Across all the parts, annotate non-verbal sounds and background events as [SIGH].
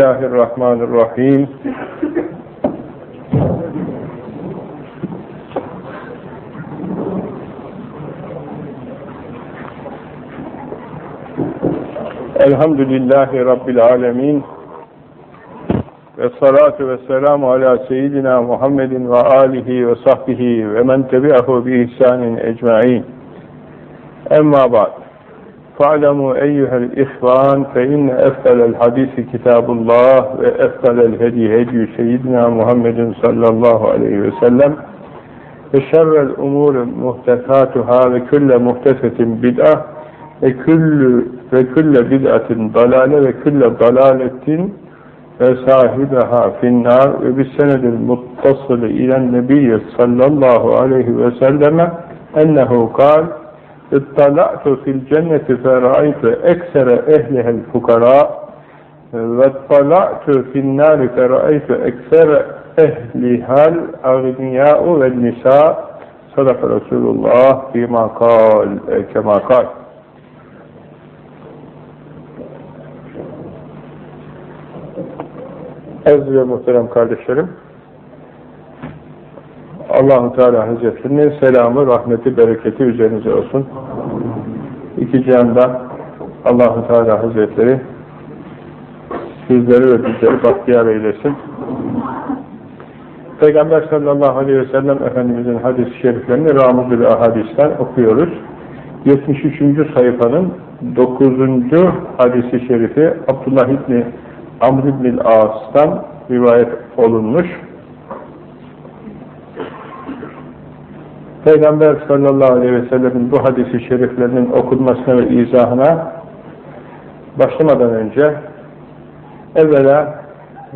Bismillahirrahmanirrahim. Elhamdülillahi Rabbil alemin. Ve salatu ve selamu ala seyyidina Muhammedin ve alihi ve sahbihi ve men tebi'ahu bi ihsanin ecma'in. Emma ba'd. فاعلموا أيها الإخوان فإن أفضل الحديث كتاب الله وأفضل الهدي هدي سيدنا محمد صلى الله عليه وسلم وشر الأمور محدثاتها وكل محدثة بدعة وكل, وكل بدعة ضلالة وكل ضلالة وصاحبها في النار وبالسند المتصل إلى النبي صلى الله عليه وسلم أنه قال اطلعت في الجنة فرأيت أكثر أهلها الفقراء واطلعت في النار فرأيت أكثر أهلها الأغنياء والنساء صدق رسول الله فيما قال كما قال Aziz ve muhterem kardeşlerim, Allahu Teala Hazretlerinin selamı, rahmeti, bereketi üzerinize olsun. İki cihanda Allahu Teala Hazretleri sizleri ve bizleri bahtiyar eylesin. Peygamber sallallahu aleyhi ve sellem Efendimizin hadis-i şeriflerini Ramuzül Ahadis'ten okuyoruz. 73. sayfanın 9. hadisi şerifi Abdullah İbni Amr İbni As'tan rivayet olunmuş. Peygamber sallallahu aleyhi ve sellemin bu hadisi şeriflerinin okunmasına ve izahına başlamadan önce evvela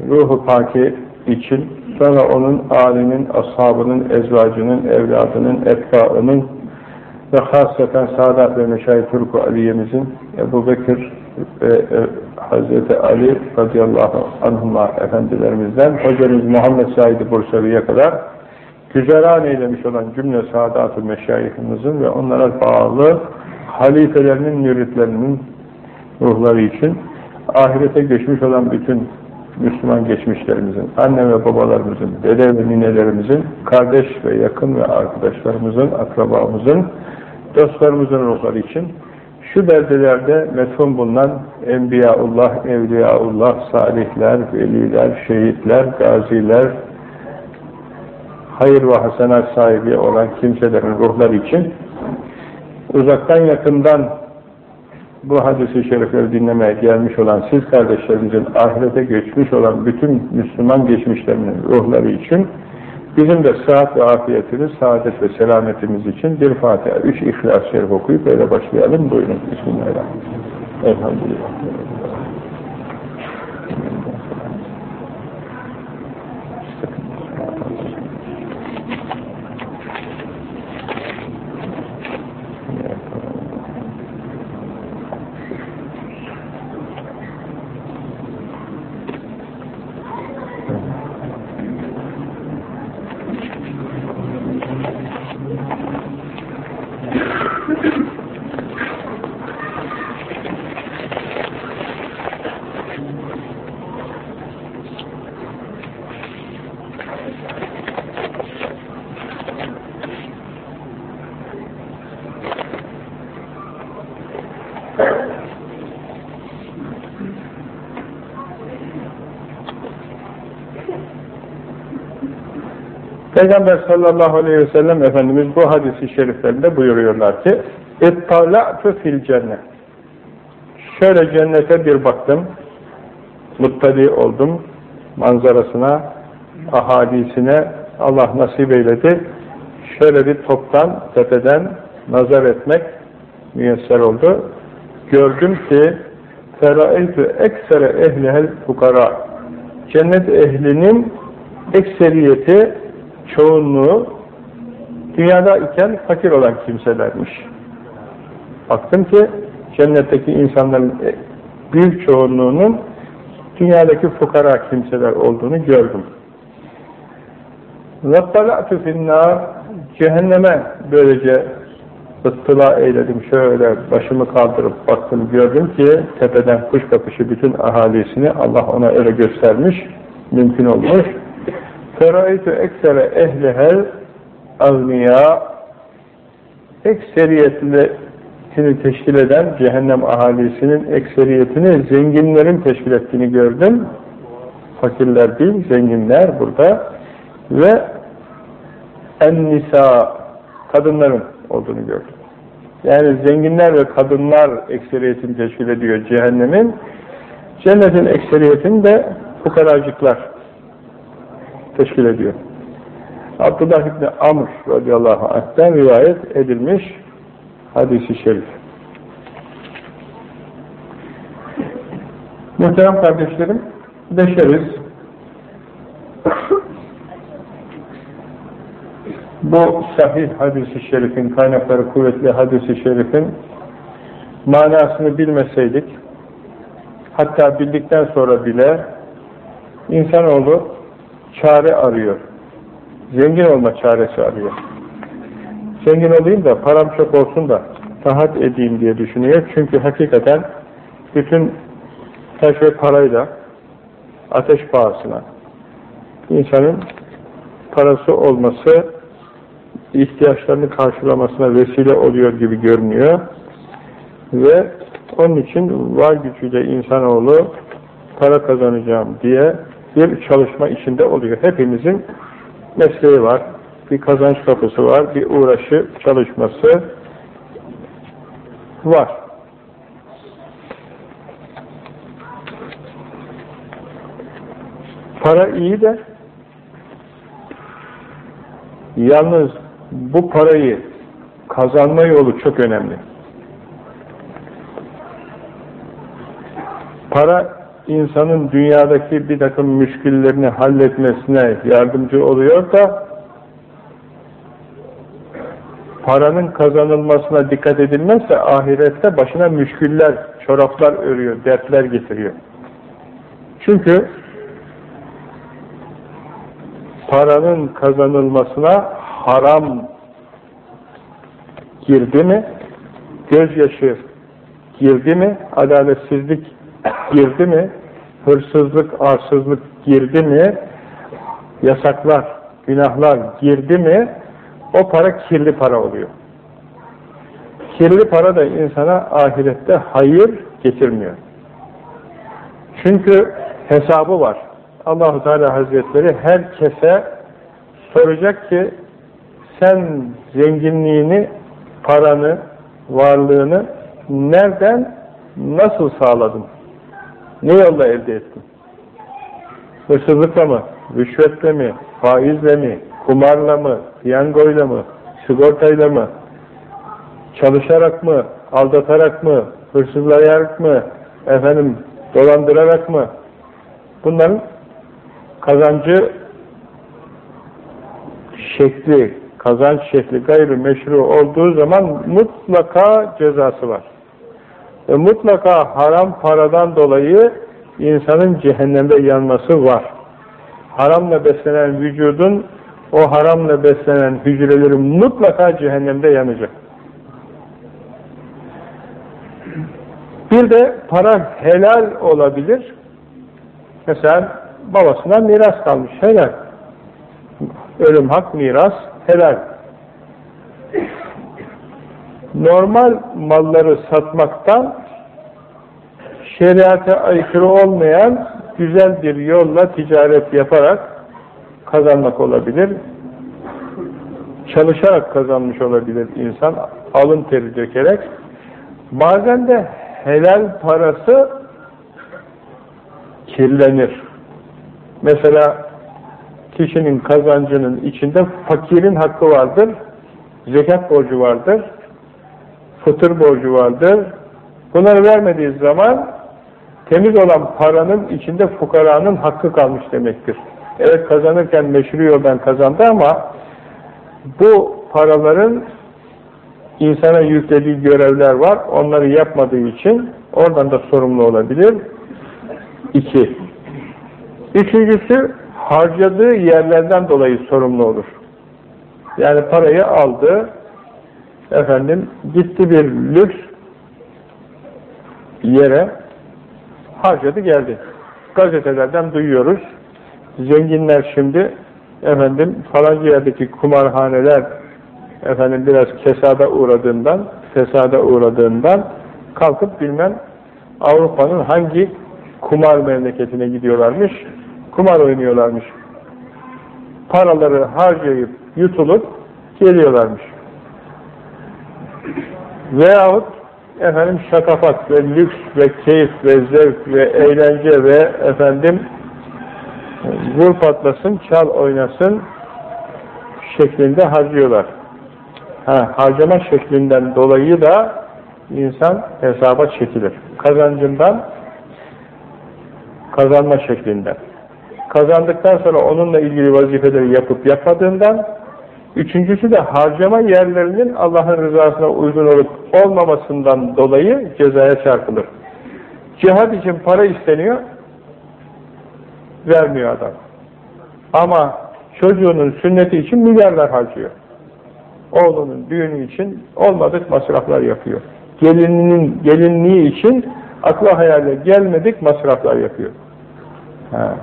ruhu paki için sonra onun âlinin, ashabının, ezvacının, evladının, etbaının ve hasreten Sadat ve Meşayih Turku Aliye'mizin Ebu Bekir ve e, Hazreti Ali radıyallahu anhuma efendilerimizden hocamız Muhammed Said Bursavi'ye kadar güzeran eylemiş olan cümle saadat-ı meşayihimizin ve onlara bağlı halifelerinin, müritlerinin ruhları için ahirete geçmiş olan bütün Müslüman geçmişlerimizin, anne ve babalarımızın, dede ve ninelerimizin, kardeş ve yakın ve arkadaşlarımızın, akrabamızın, dostlarımızın ruhları için şu beldelerde metfun bulunan Enbiyaullah, Evliyaullah, salihler, veliler, şehitler, gaziler, hayır ve hasenat sahibi olan kimselerin ruhları için uzaktan yakından bu hadisi şerifleri dinlemeye gelmiş olan siz kardeşlerimizin ahirete geçmiş olan bütün Müslüman geçmişlerinin ruhları için bizim de sıhhat ve afiyetimiz, saadet ve selametimiz için bir Fatiha, üç İhlas-ı Şerif okuyup böyle başlayalım. Buyurun. Bismillahirrahmanirrahim. Elhamdülillah. Peygamber sallallahu aleyhi ve sellem Efendimiz bu hadisi şeriflerinde buyuruyorlar ki اِتَّلَعْتُ fil cennet Şöyle cennete bir baktım, muttali oldum, manzarasına, ahadisine Allah nasip eyledi. Şöyle bir toptan, tepeden nazar etmek müyesser oldu. Gördüm ki فَرَأَيْتُ eksere ehlihel fukara Cennet ehlinin ekseriyeti çoğunluğu dünyada iken fakir olan kimselermiş. Baktım ki cennetteki insanların büyük çoğunluğunun dünyadaki fukara kimseler olduğunu gördüm. وَطَّلَعْتُ فِي النَّارِ Cehenneme böylece ıttıla eyledim. Şöyle başımı kaldırıp baktım gördüm ki tepeden kuş kapışı bütün ahalisini Allah ona öyle göstermiş. Mümkün olmuş. Feraitu eksere ehlihel avniya ekseriyetini teşkil eden cehennem ahalisinin ekseriyetini zenginlerin teşkil ettiğini gördüm. Fakirler değil, zenginler burada. Ve en nisa kadınların olduğunu gördüm. Yani zenginler ve kadınlar ekseriyetini teşkil ediyor cehennemin. Cennetin ekseriyetini de fukaracıklar teşkil ediyor. Abdullah İbni Amr radıyallahu anh'ten rivayet edilmiş hadisi şerif. Muhterem kardeşlerim, beşeriz. Bu sahih hadisi şerifin, kaynakları kuvvetli hadisi şerifin manasını bilmeseydik, hatta bildikten sonra bile insanoğlu çare arıyor. Zengin olma çaresi arıyor. Zengin olayım da param çok olsun da rahat edeyim diye düşünüyor. Çünkü hakikaten bütün taş ve parayla ateş pahasına insanın parası olması ihtiyaçlarını karşılamasına vesile oluyor gibi görünüyor. Ve onun için var gücüyle insanoğlu para kazanacağım diye bir çalışma içinde oluyor. Hepimizin mesleği var, bir kazanç kapısı var, bir uğraşı, çalışması var. Para iyi de yalnız bu parayı kazanma yolu çok önemli. Para insanın dünyadaki bir takım müşküllerini halletmesine yardımcı oluyor da paranın kazanılmasına dikkat edilmezse ahirette başına müşküller, çoraplar örüyor, dertler getiriyor. Çünkü paranın kazanılmasına haram girdi mi, gözyaşı girdi mi, adaletsizlik girdi mi, hırsızlık, arsızlık girdi mi, yasaklar, günahlar girdi mi, o para kirli para oluyor. Kirli para da insana ahirette hayır getirmiyor. Çünkü hesabı var. Allahu Teala Hazretleri herkese soracak ki sen zenginliğini, paranı, varlığını nereden, nasıl sağladın? Ne yolla elde ettin? Hırsızlıkla mı? Rüşvetle mi? Faizle mi? Kumarla mı? Piyangoyla mı? Sigortayla mı? Çalışarak mı? Aldatarak mı? Hırsızlayarak mı? Efendim dolandırarak mı? Bunların kazancı şekli, kazanç şekli gayrı meşru olduğu zaman mutlaka cezası var. Ve mutlaka haram paradan dolayı insanın cehennemde yanması var. Haramla beslenen vücudun o haramla beslenen hücrelerin mutlaka cehennemde yanacak. Bir de para helal olabilir. Mesela babasına miras kalmış. Helal. Ölüm hak miras helal. Normal malları satmaktan şeriate aykırı olmayan güzel bir yolla ticaret yaparak kazanmak olabilir. Çalışarak kazanmış olabilir insan, alın teri dökerek. Bazen de helal parası kirlenir. Mesela kişinin kazancının içinde fakirin hakkı vardır, zekat borcu vardır, fıtır borcu vardır. Bunları vermediği zaman temiz olan paranın içinde fukaranın hakkı kalmış demektir. Evet kazanırken meşru yoldan kazandı ama bu paraların insana yüklediği görevler var. Onları yapmadığı için oradan da sorumlu olabilir. İki. Üçüncüsü harcadığı yerlerden dolayı sorumlu olur. Yani parayı aldı, efendim gitti bir lüks yere harcadı geldi. Gazetelerden duyuyoruz. Zenginler şimdi efendim falanca yerdeki kumarhaneler efendim biraz kesada uğradığından fesada uğradığından kalkıp bilmem Avrupa'nın hangi kumar memleketine gidiyorlarmış, kumar oynuyorlarmış. Paraları harcayıp, yutulup geliyorlarmış. Veyahut efendim şakafat ve lüks ve keyif ve zevk ve eğlence ve efendim vur patlasın, çal oynasın şeklinde harcıyorlar. Ha, harcama şeklinden dolayı da insan hesaba çekilir. Kazancından kazanma şeklinden. Kazandıktan sonra onunla ilgili vazifeleri yapıp yapmadığından üçüncüsü de harcama yerlerinin Allah'ın rızasına uygun olup olmamasından dolayı cezaya çarpılır. Cihad için para isteniyor vermiyor adam. Ama çocuğunun sünneti için milyarlar harcıyor. Oğlunun düğünü için olmadık masraflar yapıyor. Gelininin gelinliği için akla hayale gelmedik masraflar yapıyor. Ha.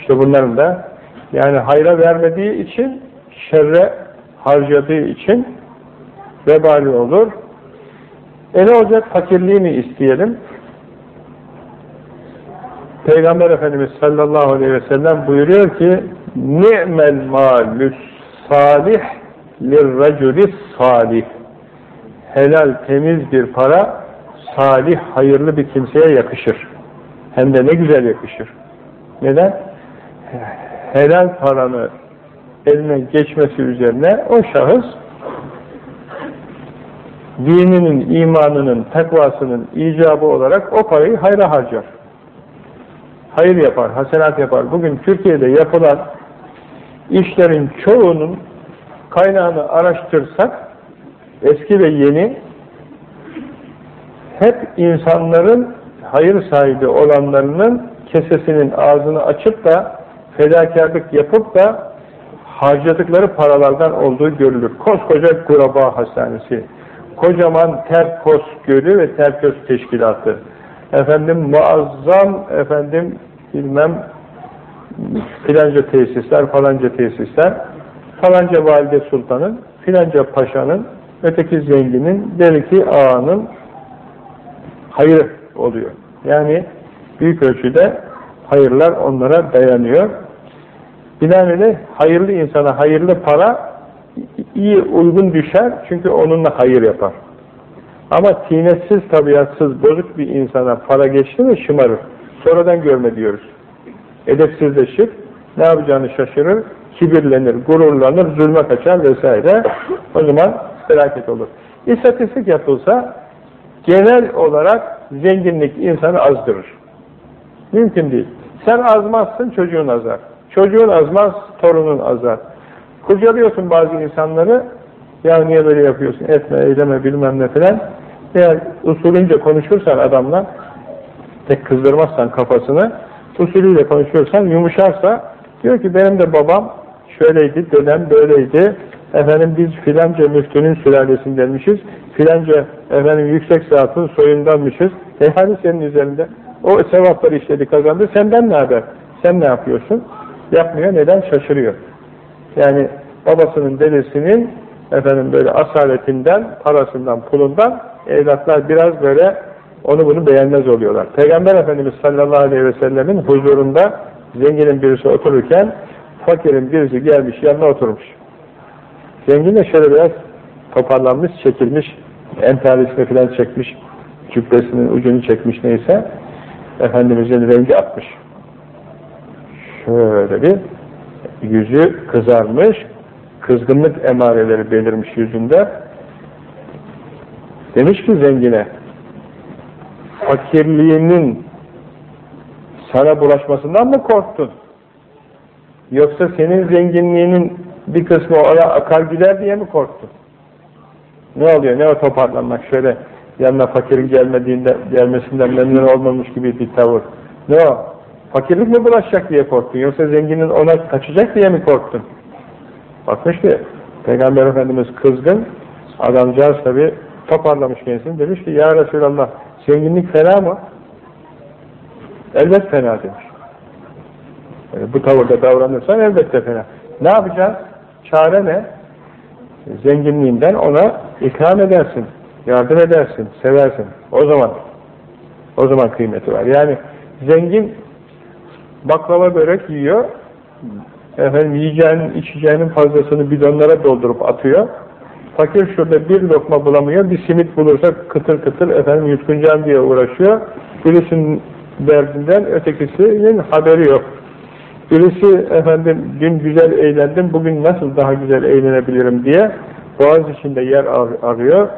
İşte bunların da yani hayra vermediği için şerre harcadığı için vebali olur. E ne olacak? Fakirliği mi isteyelim? Peygamber Efendimiz sallallahu aleyhi ve sellem buyuruyor ki ni'mel malüs salih lirraculis salih helal temiz bir para salih hayırlı bir kimseye yakışır. Hem de ne güzel yakışır. Neden? Helal paranı eline geçmesi üzerine o şahıs dininin, imanının, takvasının icabı olarak o parayı hayra harcar. Hayır yapar, hasenat yapar. Bugün Türkiye'de yapılan işlerin çoğunun kaynağını araştırsak eski ve yeni hep insanların hayır sahibi olanlarının kesesinin ağzını açıp da fedakarlık yapıp da harcadıkları paralardan olduğu görülür. Koskoca Kuraba Hastanesi, kocaman Terkos Gölü ve Terkos Teşkilatı, efendim muazzam efendim bilmem filanca tesisler, falanca tesisler, falanca valide sultanın, filanca paşanın, öteki zenginin, belki ağanın hayır oluyor. Yani büyük ölçüde hayırlar onlara dayanıyor. Binaenaleyh hayırlı insana hayırlı para iyi uygun düşer çünkü onunla hayır yapar. Ama tinetsiz, tabiatsız, bozuk bir insana para geçti mi şımarır. Sonradan görme diyoruz. Edepsizleşir, ne yapacağını şaşırır, kibirlenir, gururlanır, zulme kaçar vesaire. O zaman felaket olur. İstatistik yapılsa genel olarak zenginlik insanı azdırır. Mümkün değil. Sen azmazsın, çocuğun azar. Çocuğun azmaz, torunun azar. Kurcalıyorsun bazı insanları, ya niye böyle yapıyorsun, etme, eyleme, bilmem ne filan. Eğer usulünce konuşursan adamla, tek kızdırmazsan kafasını, usulüyle konuşuyorsan yumuşarsa, diyor ki benim de babam şöyleydi, dedem böyleydi, efendim biz filanca müftünün sülalesindenmişiz, filanca efendim yüksek zatın soyundanmışız, e hani senin üzerinde? O sevapları işledi kazandı, senden ne haber? Sen ne yapıyorsun? Yapmıyor, neden? Şaşırıyor. Yani babasının, dedesinin efendim böyle asaletinden, parasından, pulundan evlatlar biraz böyle onu bunu beğenmez oluyorlar. Peygamber Efendimiz sallallahu aleyhi ve sellemin huzurunda zenginin birisi otururken fakirin birisi gelmiş yanına oturmuş. Zengin de şöyle biraz toparlanmış, çekilmiş, entalisini falan çekmiş, cübbesinin ucunu çekmiş neyse Efendimizin rengi atmış. Şöyle bir yüzü kızarmış, kızgınlık emareleri belirmiş yüzünde. Demiş ki zengine, fakirliğinin sana bulaşmasından mı korktun? Yoksa senin zenginliğinin bir kısmı oraya akar gider diye mi korktun? Ne oluyor? Ne o toparlanmak? Şöyle yanına fakirin gelmediğinde, gelmesinden memnun olmamış gibi bir tavır. Ne o? Fakirlik mi bulaşacak diye korktun? Yoksa zenginin ona kaçacak diye mi korktun? Bakmış ki Peygamber Efendimiz kızgın, Adamcağız tabi toparlamış kendisini. Demiş ki ya Resulallah zenginlik fena mı? Elbet fena demiş. Yani bu tavırda davranırsan elbette fena. Ne yapacağız? Çare ne? Zenginliğinden ona ikram edersin, yardım edersin, seversin. O zaman o zaman kıymeti var. Yani zengin baklava börek yiyor, efendim yiyeceğinin, içeceğinin fazlasını bidonlara doldurup atıyor. Fakir şurada bir lokma bulamıyor, bir simit bulursa kıtır kıtır efendim yutkunacağım diye uğraşıyor. Birisinin derdinden ötekisinin haberi yok. Birisi efendim dün güzel eğlendim, bugün nasıl daha güzel eğlenebilirim diye boğaz içinde yer ar arıyor,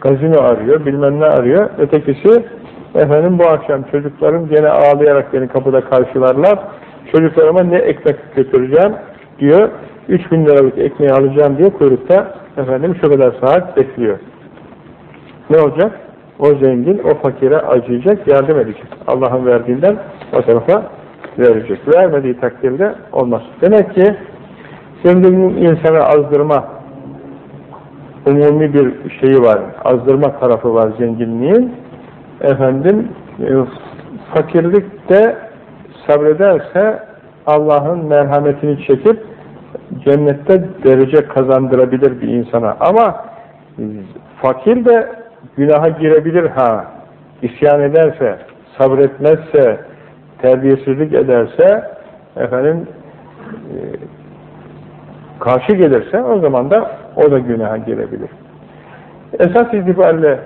gazino arıyor, bilmem ne arıyor. Ötekisi efendim bu akşam çocuklarım gene ağlayarak beni kapıda karşılarlar. Çocuklarıma ne ekmek götüreceğim diyor. 3000 liralık ekmeği alacağım diye kuyrukta efendim şu kadar saat bekliyor. Ne olacak? O zengin o fakire acıyacak, yardım edecek. Allah'ın verdiğinden o tarafa verecek. Vermediği takdirde olmaz. Demek ki zenginin insanı azdırma umumi bir şeyi var. Azdırma tarafı var zenginliğin. Efendim e, fakirlikte sabrederse Allah'ın merhametini çekip cennette derece kazandırabilir bir insana. Ama fakir de günaha girebilir ha. İsyan ederse, sabretmezse, terbiyesizlik ederse, efendim e, karşı gelirse o zaman da o da günaha girebilir. Esas itibariyle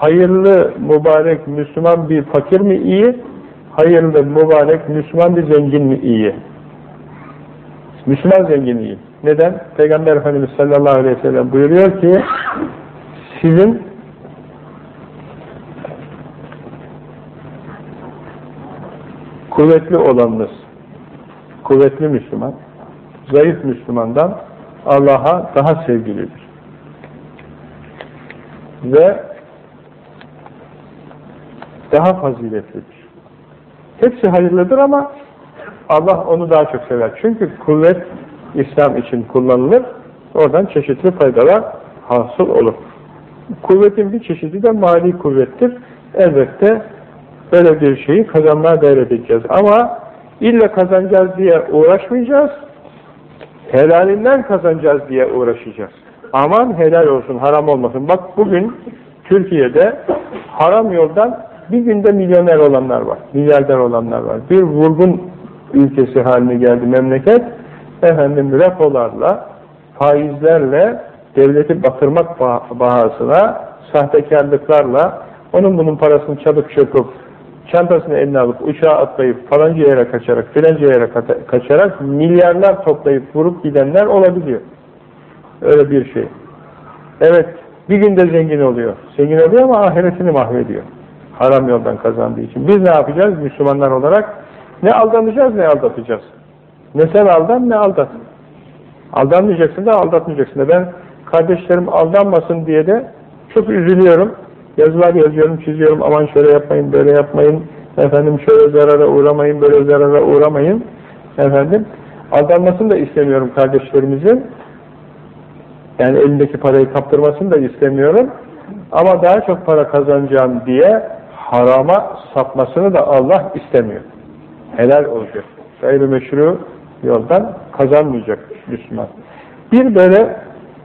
hayırlı, mübarek, Müslüman bir fakir mi iyi, hayırlı, mübarek, Müslüman bir zengin mi iyi? Müslüman zengin iyi. Neden? Peygamber Efendimiz sallallahu aleyhi ve sellem buyuruyor ki sizin kuvvetli olanınız, kuvvetli Müslüman, zayıf Müslümandan Allah'a daha sevgilidir. Ve daha faziletlidir. Hepsi hayırlıdır ama Allah onu daha çok sever. Çünkü kuvvet İslam için kullanılır. Oradan çeşitli faydalar hasıl olur. Kuvvetin bir çeşidi de mali kuvvettir. Elbette böyle bir şeyi kazanmaya gayret edeceğiz. Ama illa kazanacağız diye uğraşmayacağız. Helalinden kazanacağız diye uğraşacağız. Aman helal olsun, haram olmasın. Bak bugün Türkiye'de haram yoldan bir günde milyoner olanlar var, milyarder olanlar var. Bir vurgun ülkesi haline geldi memleket. Efendim repolarla, faizlerle, devleti batırmak bahasına, sahtekarlıklarla, onun bunun parasını çalıp çöpüp, çantasını eline alıp uçağa atlayıp falanca yere kaçarak, filanca yere kaçarak milyarlar toplayıp vurup gidenler olabiliyor. Öyle bir şey. Evet, bir günde zengin oluyor. Zengin oluyor ama ahiretini mahvediyor. Haram yoldan kazandığı için. Biz ne yapacağız Müslümanlar olarak? Ne aldanacağız ne aldatacağız. Ne sen aldan ne aldat. Aldanmayacaksın da aldatmayacaksın da. Ben kardeşlerim aldanmasın diye de çok üzülüyorum. Yazılar yazıyorum, çiziyorum. Aman şöyle yapmayın, böyle yapmayın. Efendim şöyle zarara uğramayın, böyle zarara uğramayın. Efendim aldanmasını da istemiyorum kardeşlerimizin. Yani elindeki parayı kaptırmasını da istemiyorum. Ama daha çok para kazanacağım diye harama sapmasını da Allah istemiyor. Helal olacak. Gayrı meşru yoldan kazanmayacak Müslüman. Bir böyle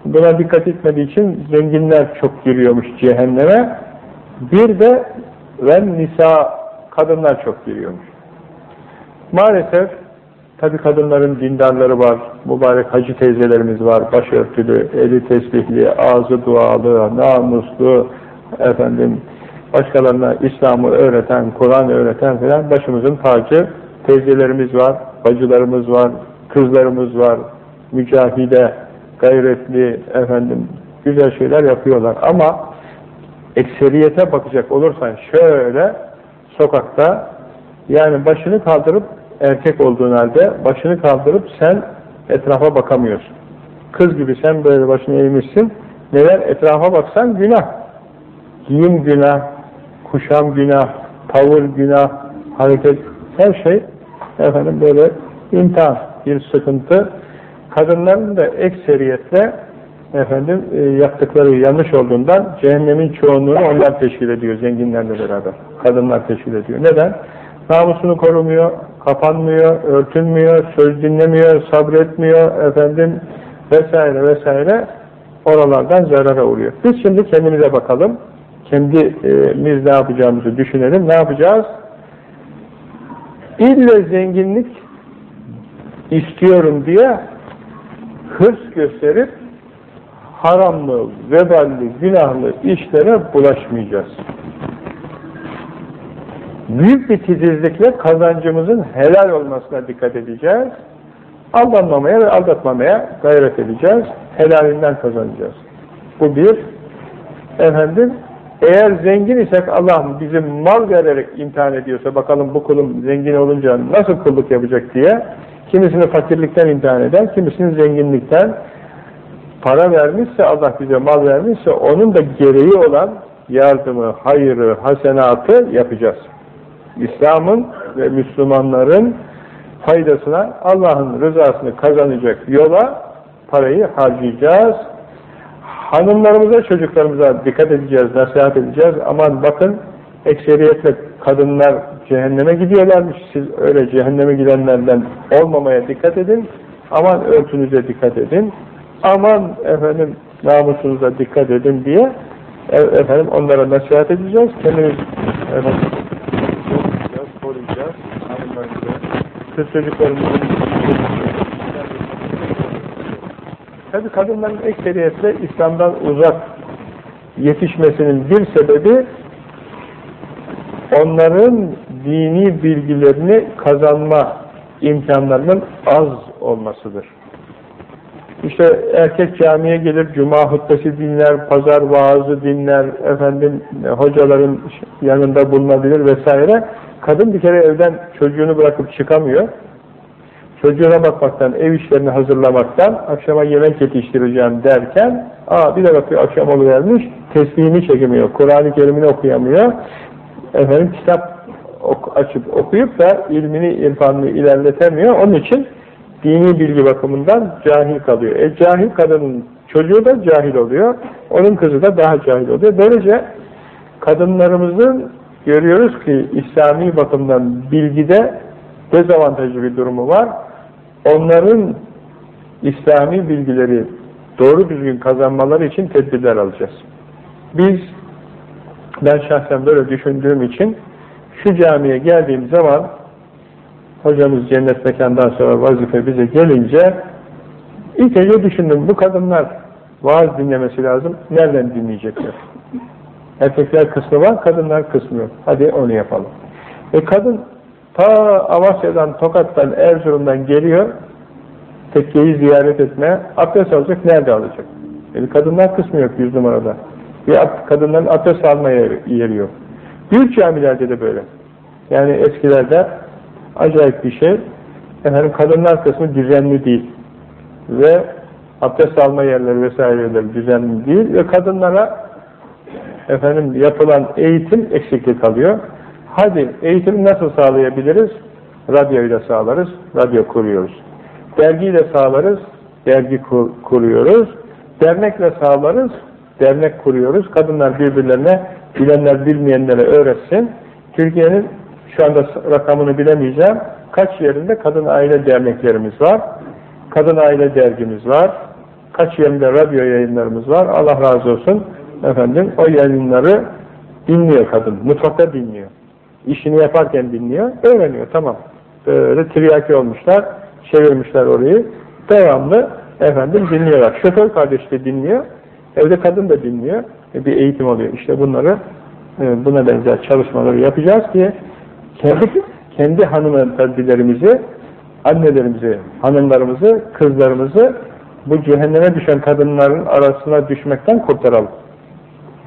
buna dikkat etmediği için zenginler çok giriyormuş cehenneme. Bir de ve nisa kadınlar çok giriyormuş. Maalesef tabi kadınların dindarları var, mübarek hacı teyzelerimiz var, başörtülü, eli tesbihli, ağzı dualı, namuslu, efendim başkalarına İslam'ı öğreten, Kur'an öğreten falan başımızın tacı teyzelerimiz var, bacılarımız var, kızlarımız var, mücahide, gayretli, efendim, güzel şeyler yapıyorlar. Ama ekseriyete bakacak olursan şöyle sokakta yani başını kaldırıp erkek olduğun halde başını kaldırıp sen etrafa bakamıyorsun. Kız gibi sen böyle başını eğmişsin. Neler etrafa baksan günah. Giyim günah, kuşam günah, tavır günah, hareket, her şey efendim böyle imtihan, bir sıkıntı. Kadınların da ekseriyetle efendim e, yaptıkları yanlış olduğundan cehennemin çoğunluğunu onlar teşkil ediyor zenginlerle beraber. Kadınlar teşkil ediyor. Neden? Namusunu korumuyor, kapanmıyor, örtünmüyor, söz dinlemiyor, sabretmiyor efendim vesaire vesaire oralardan zarara uğruyor. Biz şimdi kendimize bakalım. Kendimiz ne yapacağımızı düşünelim. Ne yapacağız? İlle zenginlik istiyorum diye hırs gösterip haramlı, veballi, günahlı işlere bulaşmayacağız. Büyük bir titizlikle kazancımızın helal olmasına dikkat edeceğiz. Aldanmamaya ve aldatmamaya gayret edeceğiz. Helalinden kazanacağız. Bu bir. Efendim, eğer zengin isek Allah'ım bizi mal vererek imtihan ediyorsa bakalım bu kulum zengin olunca nasıl kulluk yapacak diye kimisini fakirlikten imtihan eder, kimisini zenginlikten para vermişse Allah bize mal vermişse onun da gereği olan yardımı, hayırı, hasenatı yapacağız. İslam'ın ve Müslümanların faydasına Allah'ın rızasını kazanacak yola parayı harcayacağız. Hanımlarımıza, çocuklarımıza dikkat edeceğiz, nasihat edeceğiz. Aman bakın ekseriyetle kadınlar cehenneme gidiyorlarmış. Siz öyle cehenneme gidenlerden olmamaya dikkat edin. Aman örtünüze dikkat edin. Aman efendim namusunuza dikkat edin diye e, efendim onlara nasihat edeceğiz. Kendimiz efendim koruyacağız, koruyacağız. Kız çocuklarımızı Tabi kadınların ekseriyetle İslam'dan uzak yetişmesinin bir sebebi onların dini bilgilerini kazanma imkanlarının az olmasıdır. İşte erkek camiye gelir, cuma hutbesi dinler, pazar vaazı dinler, efendim hocaların yanında bulunabilir vesaire. Kadın bir kere evden çocuğunu bırakıp çıkamıyor. Çocuğuna bakmaktan, ev işlerini hazırlamaktan, akşama yemek yetiştireceğim derken, aa bir de bakıyor akşam oluvermiş, tesbihini çekemiyor, Kur'an-ı Kerim'ini okuyamıyor, efendim kitap açıp okuyup da ilmini, irfanını ilerletemiyor. Onun için dini bilgi bakımından cahil kalıyor. E cahil kadının çocuğu da cahil oluyor, onun kızı da daha cahil oluyor. Böylece kadınlarımızın görüyoruz ki İslami bakımdan bilgide dezavantajlı bir durumu var. Onların İslami bilgileri doğru düzgün kazanmaları için tedbirler alacağız. Biz, ben şahsen böyle düşündüğüm için şu camiye geldiğim zaman hocamız cennet mekandan sonra vazife bize gelince ilk önce düşündüm bu kadınlar vaaz dinlemesi lazım. Nereden dinleyecekler? Erkekler kısmı var, kadınlar kısmı yok. Hadi onu yapalım. E kadın ta Amasya'dan, Tokat'tan, Erzurum'dan geliyor tekkeyi ziyaret etmeye abdest alacak. Nerede alacak? Yani kadınlar kısmı yok yüz numarada. Bir kadınların abdest alma yeri, yok. Büyük camilerde de böyle. Yani eskilerde acayip bir şey. Efendim kadınlar kısmı düzenli değil. Ve abdest alma yerleri vesaireleri düzenli değil ve kadınlara efendim yapılan eğitim eksiklik kalıyor. Hadi eğitimi nasıl sağlayabiliriz? Radyoyla sağlarız, radyo kuruyoruz. Dergiyle sağlarız, dergi kur, kuruyoruz. Dernekle sağlarız, dernek kuruyoruz. Kadınlar birbirlerine, bilenler bilmeyenlere öğretsin. Türkiye'nin şu anda rakamını bilemeyeceğim. Kaç yerinde kadın aile derneklerimiz var. Kadın aile dergimiz var. Kaç yerinde radyo yayınlarımız var. Allah razı olsun. Efendim o yayınları dinliyor kadın. Mutfakta dinliyor. İşini yaparken dinliyor. Öğreniyor. Tamam. Böyle tiryaki olmuşlar. Çevirmişler orayı. Devamlı efendim dinliyorlar. Şoför kardeş de dinliyor. Evde kadın da dinliyor. E, bir eğitim oluyor. İşte bunları e, buna benzer çalışmaları yapacağız diye kendi, kendi hanımefendilerimizi, annelerimizi, hanımlarımızı, kızlarımızı bu cehenneme düşen kadınların arasına düşmekten kurtaralım.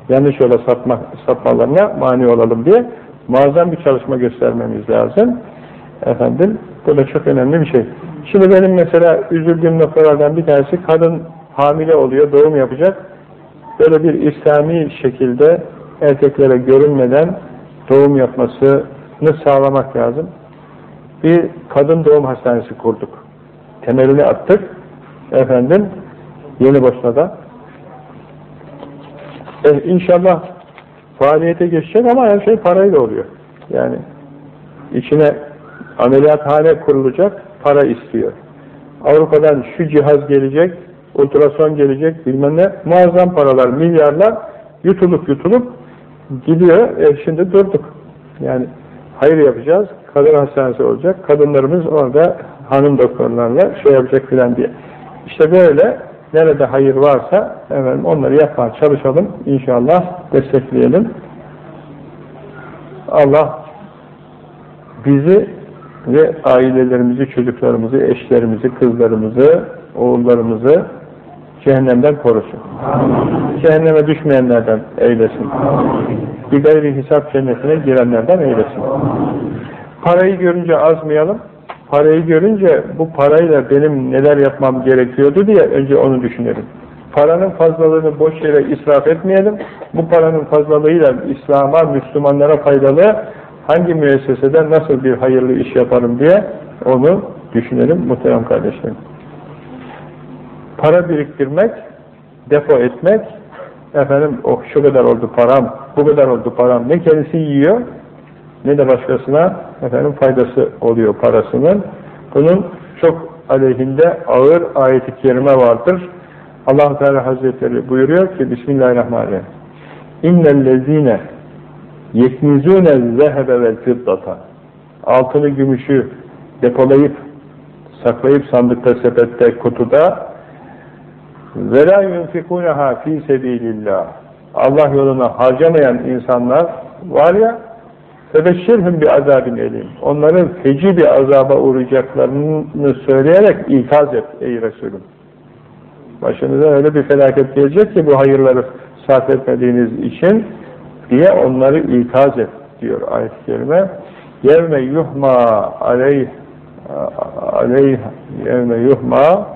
Yanlış yola sapma, sapmalarına mani olalım diye muazzam bir çalışma göstermemiz lazım. Efendim, bu da çok önemli bir şey. Şimdi benim mesela üzüldüğüm noktalardan bir tanesi kadın hamile oluyor, doğum yapacak. Böyle bir İslami şekilde erkeklere görünmeden doğum yapmasını sağlamak lazım. Bir kadın doğum hastanesi kurduk. Temelini attık. Efendim, Yeni Bosna'da E, inşallah faaliyete geçecek ama her şey parayla oluyor. Yani içine ameliyathane kurulacak, para istiyor. Avrupa'dan şu cihaz gelecek, ultrason gelecek, bilmem ne, muazzam paralar, milyarlar yutulup yutulup gidiyor. E şimdi durduk. Yani hayır yapacağız, kadın hastanesi olacak, kadınlarımız orada hanım doktorlarla şey yapacak filan diye. İşte böyle nerede hayır varsa efendim, onları yapmaya çalışalım. İnşallah destekleyelim. Allah bizi ve ailelerimizi, çocuklarımızı, eşlerimizi, kızlarımızı, oğullarımızı cehennemden korusun. Amin. Cehenneme düşmeyenlerden eylesin. Bir gayri hesap cennetine girenlerden eylesin. Parayı görünce azmayalım. Parayı görünce bu parayla benim neler yapmam gerekiyordu diye önce onu düşünelim. Paranın fazlalığını boş yere israf etmeyelim. Bu paranın fazlalığıyla İslam'a, Müslümanlara faydalı hangi müessesede nasıl bir hayırlı iş yaparım diye onu düşünelim muhterem kardeşlerim. Para biriktirmek, depo etmek, efendim oh şu kadar oldu param, bu kadar oldu param, ne kendisi yiyor, ne de başkasına efendim faydası oluyor parasının. Bunun çok aleyhinde ağır ayet-i kerime vardır. allah Teala Hazretleri buyuruyor ki Bismillahirrahmanirrahim. İnnellezine yeknizûne zehebe vel fiddata altını gümüşü depolayıp saklayıp sandıkta, sepette, kutuda ve la yunfikuneha fi sebilillah Allah yoluna harcamayan insanlar var ya Febeşşirhüm bir azabin elim. Onların feci bir azaba uğrayacaklarını söyleyerek ikaz et ey Resulüm. Başınıza öyle bir felaket gelecek ki bu hayırları sarf etmediğiniz için diye onları ikaz et diyor ayet-i kerime. Yevme yuhma aleyh aleyh yevme yuhma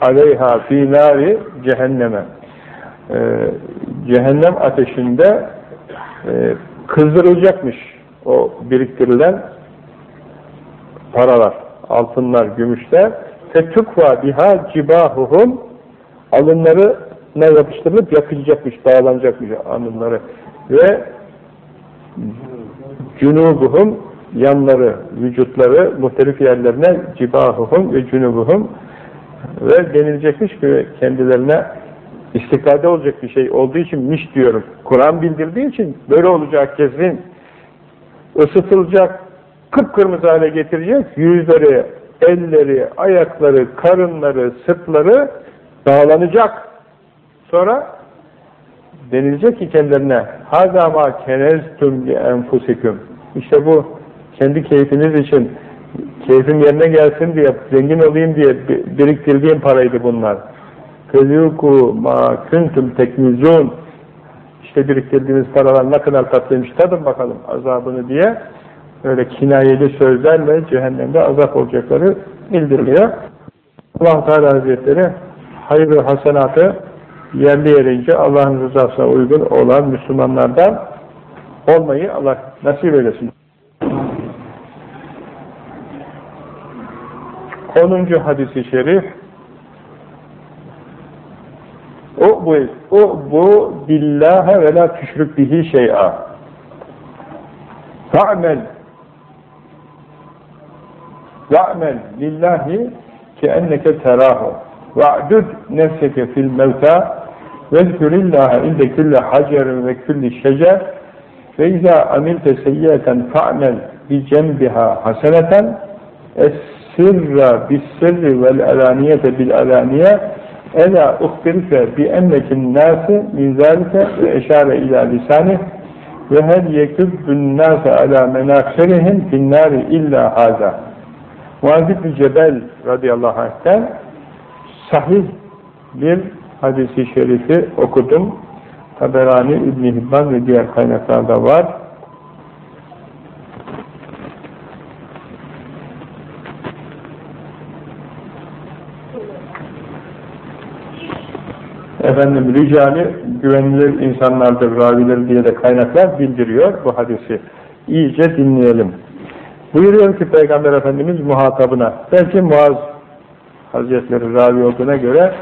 aleyha fi nari cehenneme ee, cehennem ateşinde e, kızdırılacakmış o biriktirilen paralar, altınlar, gümüşler. Fetukva biha cibahuhum alınları ne yapıştırılıp yakılacakmış, dağılanacakmış alınları. Ve cunubuhum yanları, vücutları muhtelif yerlerine cibahuhum ve cunubuhum ve denilecekmiş ki kendilerine istikrarda olacak bir şey olduğu için miş diyorum. Kur'an bildirdiği için böyle olacak kesin. Isıtılacak, kıpkırmızı hale getirecek, yüzleri, elleri, ayakları, karınları, sırtları dağlanacak. Sonra denilecek ki kendilerine هَذَا مَا كَنَزْتُمْ لِاَنْفُسِكُمْ İşte bu kendi keyfiniz için keyfim yerine gelsin diye, zengin olayım diye biriktirdiğim paraydı bunlar. فَذُوكُوا مَا كُنْتُمْ teknizun İşte biriktirdiğiniz paralar ne kadar tatlıymış tadın bakalım azabını diye öyle kinayeli sözlerle cehennemde azap olacakları bildiriliyor. allah Teala Hazretleri hayır hasenatı yerli yerince Allah'ın rızasına uygun olan Müslümanlardan olmayı Allah nasip eylesin. 10. hadisi şerif bu, bu billahe ve la tüşrük bihi şey'a. Fa'mel. Va'mel lillahi ki enneke terahu. Va'dud nefseke fil mevta. Vezkurillaha inde külle hacerin ve külli şecer ve izâ amilte seyyiyeten fa'mel bi cembiha haseneten. Es-sirra bis-sirri vel alaniyete bil alaniye Ela uhbirke bi emmekin nâsi min zâlike ve eşâre ilâ lisânih ve hel yekübbün nâse alâ menâkşerihim finnâri illâ hâzâ. Muaz ibn Cebel radıyallahu anh'ten sahih bir hadisi şerifi okudum. Taberani, İbn-i Hibban ve diğer kaynaklarda var. Efendim ricali güvenilir insanlardır, ravileri diye de kaynaklar bildiriyor bu hadisi. İyice dinleyelim. Buyuruyor ki Peygamber Efendimiz muhatabına, belki Muaz Hazretleri ravi olduğuna göre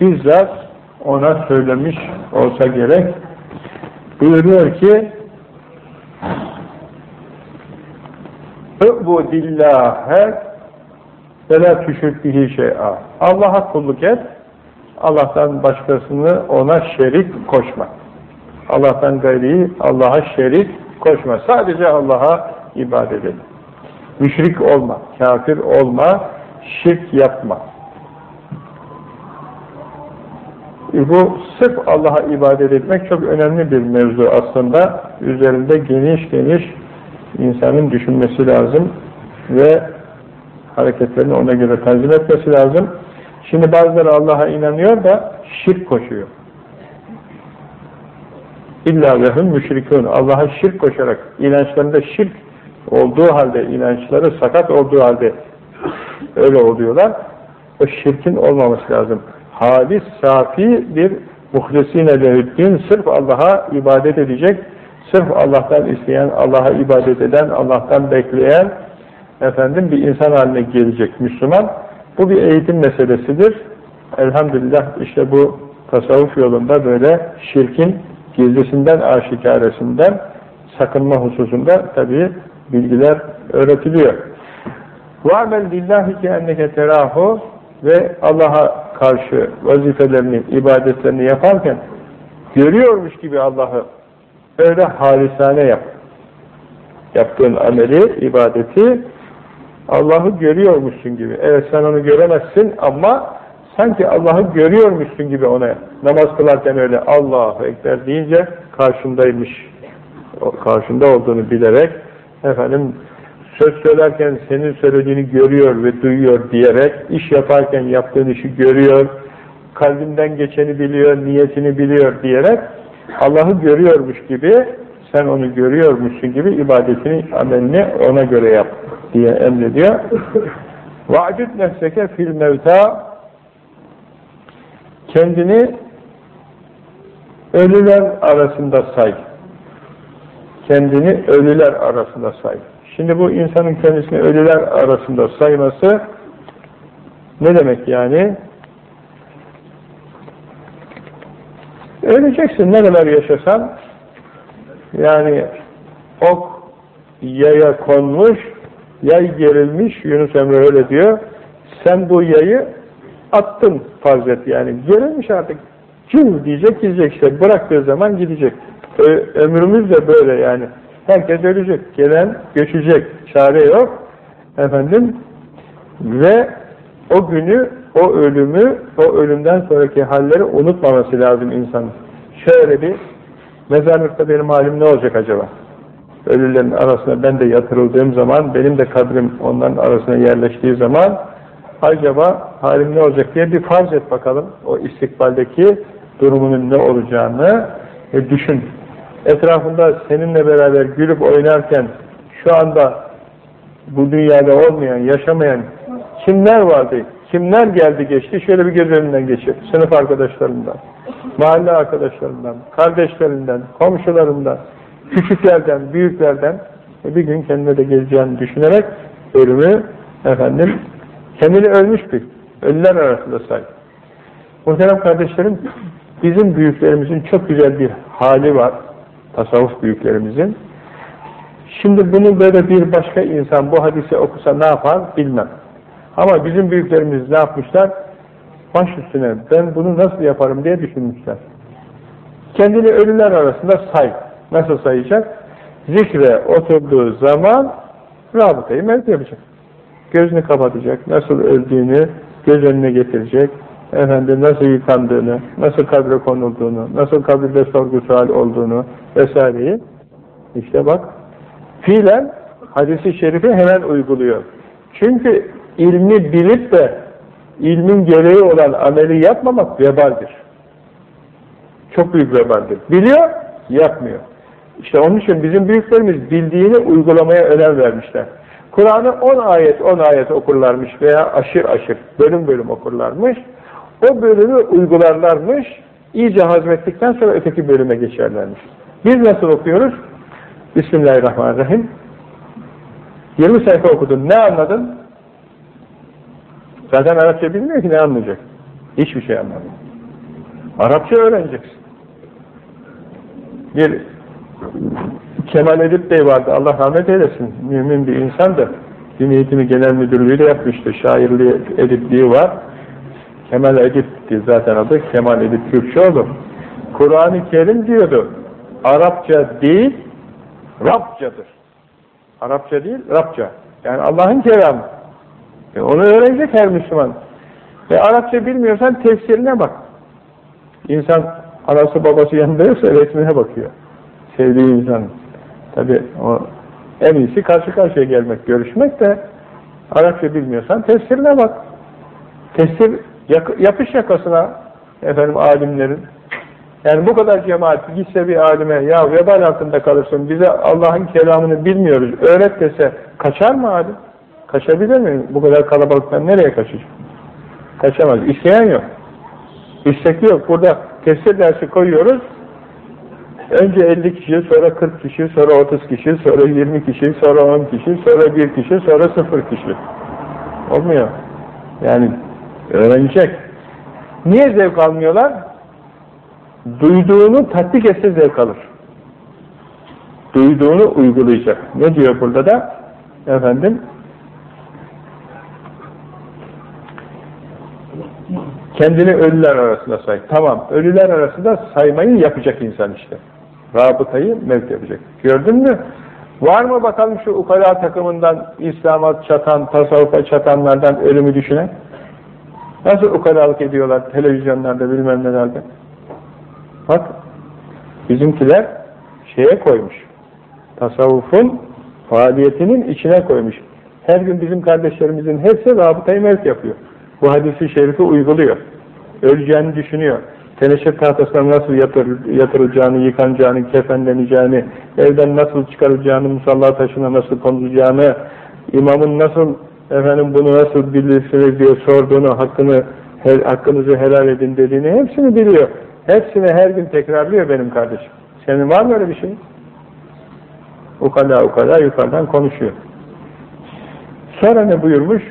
bizzat ona söylemiş olsa gerek. Buyuruyor ki bu dillâhe ve la tüşrik bihi şey'a. Allah'a kulluk et. Allah'tan başkasını ona şerik koşma. Allah'tan gayriyi Allah'a şerik koşma. Sadece Allah'a ibadet et. Müşrik olma, kafir olma, şirk yapma. E bu sırf Allah'a ibadet etmek çok önemli bir mevzu aslında. Üzerinde geniş geniş insanın düşünmesi lazım ve hareketlerini ona göre tanzim etmesi lazım. Şimdi bazıları Allah'a inanıyor da şirk koşuyor. İlla vehum müşrikûn. Allah'a şirk koşarak, inançlarında şirk olduğu halde, inançları sakat olduğu halde öyle oluyorlar. O şirkin olmaması lazım. Halis, safi bir muhlesine lehüddin, sırf Allah'a ibadet edecek, sırf Allah'tan isteyen, Allah'a ibadet eden, Allah'tan bekleyen, efendim bir insan haline gelecek Müslüman. Bu bir eğitim meselesidir. Elhamdülillah işte bu tasavvuf yolunda böyle şirkin gizlisinden aşikaresinden sakınma hususunda tabi bilgiler öğretiliyor. وَعْمَلْ لِلّٰهِ كَاَنَّكَ تَرَاهُ Ve Allah'a karşı vazifelerini, ibadetlerini yaparken görüyormuş gibi Allah'ı öyle halisane yap. Yaptığın ameli, ibadeti Allah'ı görüyormuşsun gibi. Evet sen onu göremezsin ama sanki Allah'ı görüyormuşsun gibi ona namaz kılarken öyle Allahu Ekber deyince karşındaymış. Karşında olduğunu bilerek efendim söz söylerken senin söylediğini görüyor ve duyuyor diyerek iş yaparken yaptığın işi görüyor kalbinden geçeni biliyor, niyetini biliyor diyerek Allah'ı görüyormuş gibi sen onu görüyormuşsun gibi ibadetini, amelini ona göre yap diye emrediyor. وَعْدُدْ نَفْسَكَ fil mevta Kendini ölüler arasında say. Kendini ölüler arasında say. Şimdi bu insanın kendisini ölüler arasında sayması ne demek yani? Öleceksin ne kadar yaşasan yani ok yaya konmuş yay gerilmiş Yunus Emre öyle diyor. Sen bu yayı attın farz et yani. Gerilmiş artık. Cüm diyecek gidecek işte. Bıraktığı zaman gidecek. Ö ömrümüz de böyle yani. Herkes ölecek. Gelen göçecek. Çare yok. Efendim? Ve o günü o ölümü o ölümden sonraki halleri unutmaması lazım insanın. Şöyle bir mezarlıkta benim halim ne olacak acaba ölülerin arasına ben de yatırıldığım zaman, benim de kadrim onların arasına yerleştiği zaman acaba halim ne olacak diye bir farz et bakalım. O istikbaldeki durumunun ne olacağını e, düşün. Etrafında seninle beraber gülüp oynarken şu anda bu dünyada olmayan, yaşamayan kimler vardı? Kimler geldi geçti? Şöyle bir göz önünden geçir. Sınıf arkadaşlarından, mahalle arkadaşlarından, kardeşlerinden, komşularından, küçüklerden, büyüklerden e, bir gün kendine de geleceğini düşünerek ölümü efendim kendini ölmüş bir ölüler arasında say. Muhterem kardeşlerim bizim büyüklerimizin çok güzel bir hali var. Tasavvuf büyüklerimizin. Şimdi bunu böyle bir başka insan bu hadise okusa ne yapar bilmem. Ama bizim büyüklerimiz ne yapmışlar? Baş üstüne ben bunu nasıl yaparım diye düşünmüşler. Kendini ölüler arasında say. Nasıl sayacak? Zikre oturduğu zaman rabıtayı mevcut yapacak. Gözünü kapatacak, nasıl öldüğünü göz önüne getirecek, efendim nasıl yıkandığını, nasıl kabre konulduğunu, nasıl kabirde sorgu sual olduğunu vesaireyi işte bak fiilen hadisi şerifi hemen uyguluyor. Çünkü ilmi bilip de ilmin gereği olan ameli yapmamak vebaldir. Çok büyük vebaldir. Biliyor, yapmıyor. İşte onun için bizim büyüklerimiz bildiğini uygulamaya önem vermişler. Kur'an'ı 10 ayet 10 ayet okurlarmış veya aşır aşır bölüm bölüm okurlarmış. O bölümü uygularlarmış. iyice hazmettikten sonra öteki bölüme geçerlermiş. Biz nasıl okuyoruz? Bismillahirrahmanirrahim. 20 sayfa okudun. Ne anladın? Zaten Arapça bilmiyor ki ne anlayacak? Hiçbir şey anlamıyor. Arapça öğreneceksin. Bir Kemal Edip Bey vardı, Allah rahmet eylesin, mümin bir insandı. Din Eğitimi Genel Müdürlüğü de yapmıştı, şairliği, edipliği var. Kemal Edip'ti zaten adı, Kemal Edip Kürkçoğlu. Kur'an-ı Kerim diyordu, Arapça değil, Rabçadır. Arapça değil, Rabça. Yani Allah'ın kelamı. E onu öğrenecek her Müslüman. Ve Arapça bilmiyorsan tefsirine bak. İnsan anası babası yanındaysa resmine bakıyor. Sevdiği insan. Tabi o en iyisi karşı karşıya gelmek, görüşmek de Arapça bilmiyorsan tefsirine bak. Tefsir yapış yakasına efendim alimlerin yani bu kadar cemaat gitse bir alime ya vebal altında kalırsın bize Allah'ın kelamını bilmiyoruz öğret dese kaçar mı alim? Kaçabilir mi? Bu kadar kalabalıktan nereye kaçacak? Kaçamaz. İsteyen yok. İstekli yok. Burada tefsir dersi koyuyoruz. Önce 50 kişi, sonra 40 kişi, sonra 30 kişi, sonra 20 kişi, sonra 10 kişi, sonra 1 kişi, sonra 0 kişi. Olmuyor. Yani öğrenecek. Niye zevk almıyorlar? Duyduğunu tatbik etse zevk alır. Duyduğunu uygulayacak. Ne diyor burada da? Efendim, kendini ölüler arasında say. Tamam, ölüler arasında saymayı yapacak insan işte. Rabıtayı mevk yapacak. Gördün mü? Var mı bakalım şu ukala takımından İslam'a çatan, tasavvufa çatanlardan ölümü düşünen? Nasıl ukalalık ediyorlar televizyonlarda bilmem nelerde? Bak, bizimkiler şeye koymuş. Tasavvufun faaliyetinin içine koymuş. Her gün bizim kardeşlerimizin hepsi rabıtayı mevk yapıyor. Bu hadisi şerifi uyguluyor. Öleceğini düşünüyor. Teneşir tahtasına nasıl yatır, yatırılacağını, yıkanacağını, kefenleneceğini, evden nasıl çıkarılacağını, musalla taşına nasıl konulacağını, imamın nasıl efendim bunu nasıl bilirsiniz diye sorduğunu, hakkını her, hakkınızı helal edin dediğini hepsini biliyor. Hepsini her gün tekrarlıyor benim kardeşim. Senin var mı öyle bir şey? Ukala ukala yukarıdan konuşuyor. Sonra ne buyurmuş?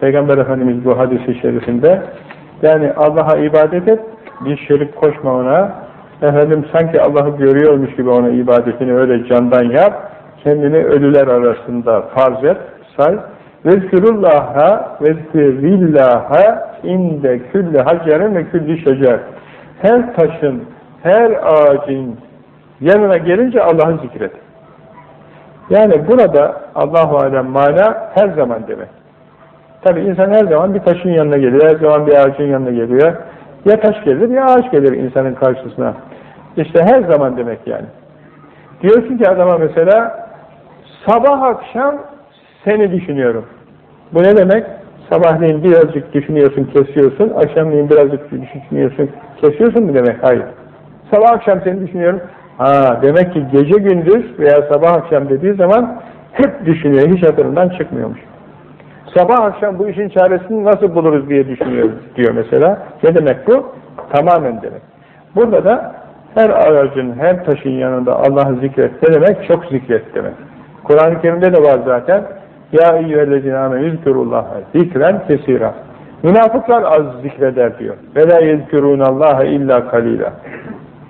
Peygamber Efendimiz bu hadisi şerifinde yani Allah'a ibadet et, bir şerik koşma ona, efendim sanki Allah'ı görüyormuş gibi ona ibadetini öyle candan yap, kendini ölüler arasında farz et, say, vezkurullaha vezkurillaha inde külli hacerin ve külli şecer her taşın, her ağacın yanına gelince Allah'ı zikret. Yani burada Allah-u Alem mana her zaman demek. Tabi insan her zaman bir taşın yanına geliyor, her zaman bir ağacın yanına geliyor. Ya taş gelir ya ağaç gelir insanın karşısına. İşte her zaman demek yani. Diyorsun ki adama mesela sabah akşam seni düşünüyorum. Bu ne demek? Sabahleyin birazcık düşünüyorsun, kesiyorsun. Akşamleyin birazcık düşünüyorsun, kesiyorsun mu demek? Hayır. Sabah akşam seni düşünüyorum. Ha, demek ki gece gündüz veya sabah akşam dediği zaman hep düşünüyor, hiç hatırından çıkmıyormuş. Sabah akşam bu işin çaresini nasıl buluruz diye düşünüyoruz diyor mesela. Ne demek bu? Tamamen demek. Burada da her ağacın, her taşın yanında Allah'ı zikret ne demek? Çok zikret demek. Kur'an-ı Kerim'de de var zaten. Ya eyyühellezine ame yüzkürullaha zikren kesira. Münafıklar az zikreder diyor. Ve la yezkürûnallâhe illa kalîlâ.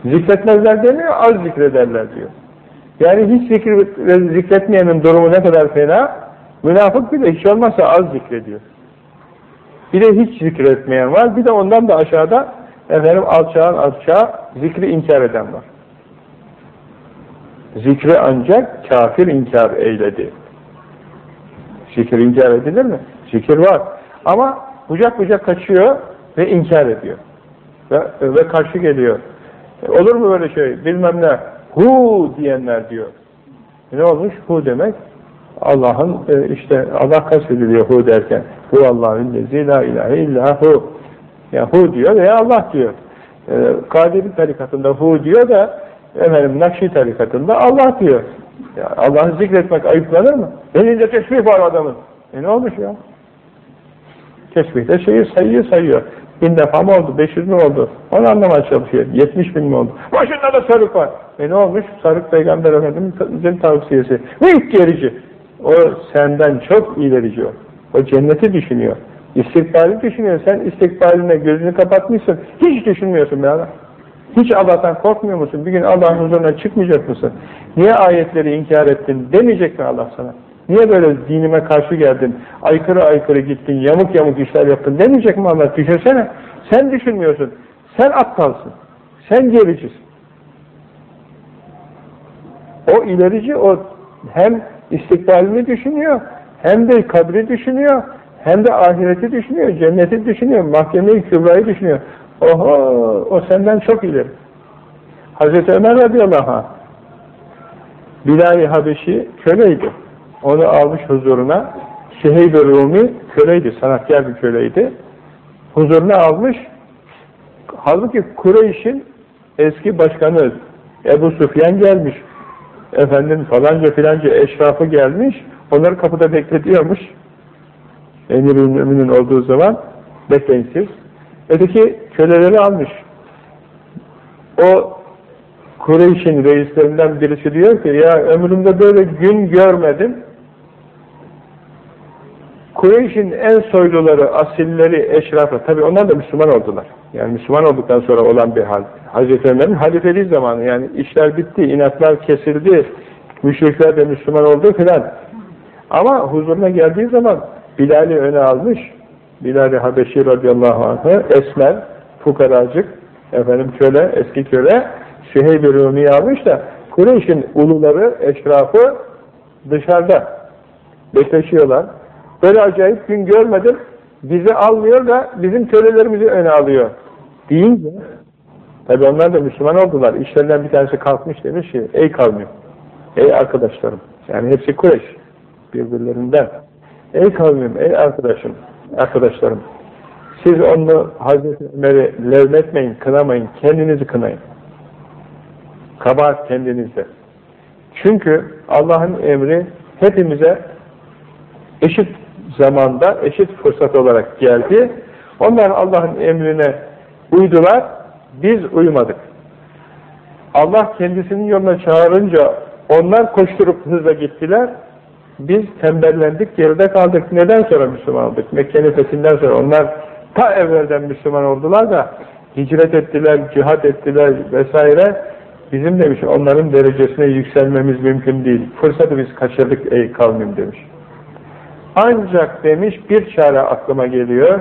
Zikretmezler demiyor, az zikrederler diyor. Yani hiç zikir, zikretmeyenin durumu ne kadar fena, münafık bir de hiç olmazsa az zikrediyor. Bir de hiç zikretmeyen var, bir de ondan da aşağıda efendim alçağın alçağı zikri inkar eden var. Zikri ancak kafir inkar eyledi. Zikir inkar edilir mi? Zikir var. Ama bucak bucak kaçıyor ve inkar ediyor. Ve, ve karşı geliyor. E, olur mu böyle şey? Bilmem ne. Hu diyenler diyor. E, ne olmuş? Hu demek Allah'ın e, işte Allah kastediliyor hu derken. Hu Allah'ın lezi la ilahe illa hu. Yani hu diyor veya Allah diyor. E, Kadiri tarikatında hu diyor da efendim Nakşi tarikatında Allah diyor. Allah'ı zikretmek ayıplanır mı? Elinde tesbih var adamın. E ne olmuş ya? Tesbihte şeyi sayıyor sayıyor. Bin defa mı oldu? 500 mi oldu? Onu anlamaya çalışıyor. 70 bin mi oldu? Başında da sarık var. E ne olmuş? Sarık Peygamber Efendimiz'in tavsiyesi. İlk gerici. O senden çok ilerici o. O cenneti düşünüyor. İstikbali düşünüyor. Sen istikbaline gözünü kapatmışsın. Hiç düşünmüyorsun be adam. Hiç Allah'tan korkmuyor musun? Bir gün Allah'ın huzuruna çıkmayacak mısın? Niye ayetleri inkar ettin? Demeyecek mi Allah sana? Niye böyle dinime karşı geldin? Aykırı aykırı gittin, yamuk yamuk işler yaptın demeyecek mi Allah? Düşünsene. Sen düşünmüyorsun. Sen aptalsın. Sen gericisin. O ilerici, o hem istikbalini düşünüyor, hem de kabri düşünüyor, hem de ahireti düşünüyor, cenneti düşünüyor, mahkemeyi kübrayı düşünüyor. Oho, o senden çok ileri. Hazreti Ömer radıyallahu anh, Bilal-i Habeşi köleydi. Onu almış huzuruna, Süheyb-i Rumi köleydi, sanatkar bir köleydi. Huzuruna almış, halbuki Kureyş'in eski başkanı Ebu Sufyan gelmiş, efendim falanca filanca eşrafı gelmiş, onları kapıda bekletiyormuş. Emir-i Mümin'in olduğu zaman bekleyin siz. Öteki köleleri almış. O Kureyş'in reislerinden birisi diyor ki ya ömrümde böyle gün görmedim. Kureyş'in en soyluları, asilleri, eşrafı, tabi onlar da Müslüman oldular. Yani Müslüman olduktan sonra olan bir hal. Hazreti Ömer'in halifeliği zamanı yani işler bitti, inatlar kesildi, müşrikler de Müslüman oldu filan. Ama huzuruna geldiği zaman Bilal'i öne almış, Bilal-i Habeşi radıyallahu anh'ı esmer, fukaracık, efendim köle, eski köle, Süheyb-i Rumi'yi almış da Kureyş'in uluları, eşrafı dışarıda bekleşiyorlar. Böyle acayip gün görmedim, bizi almıyor da bizim kölelerimizi öne alıyor deyince tabi onlar da Müslüman oldular. İşlerinden bir tanesi kalkmış demiş ki ey kavmim, ey arkadaşlarım yani hepsi Kureyş birbirlerinden ey kavmim, ey arkadaşım arkadaşlarım siz onu Hazreti Ömer'i levmetmeyin, kınamayın, kendinizi kınayın. Kabahat kendinizde. Çünkü Allah'ın emri hepimize eşit zamanda, eşit fırsat olarak geldi. Onlar Allah'ın emrine uydular, biz uymadık. Allah kendisinin yoluna çağırınca onlar koşturup hızla gittiler, biz tembellendik, geride kaldık. Neden sonra Müslüman olduk? Mekke'nin fethinden sonra onlar ta evvelden Müslüman oldular da hicret ettiler, cihat ettiler vesaire. Bizim demiş onların derecesine yükselmemiz mümkün değil. Fırsatı biz kaçırdık ey kavmim demiş. Ancak demiş bir çare aklıma geliyor.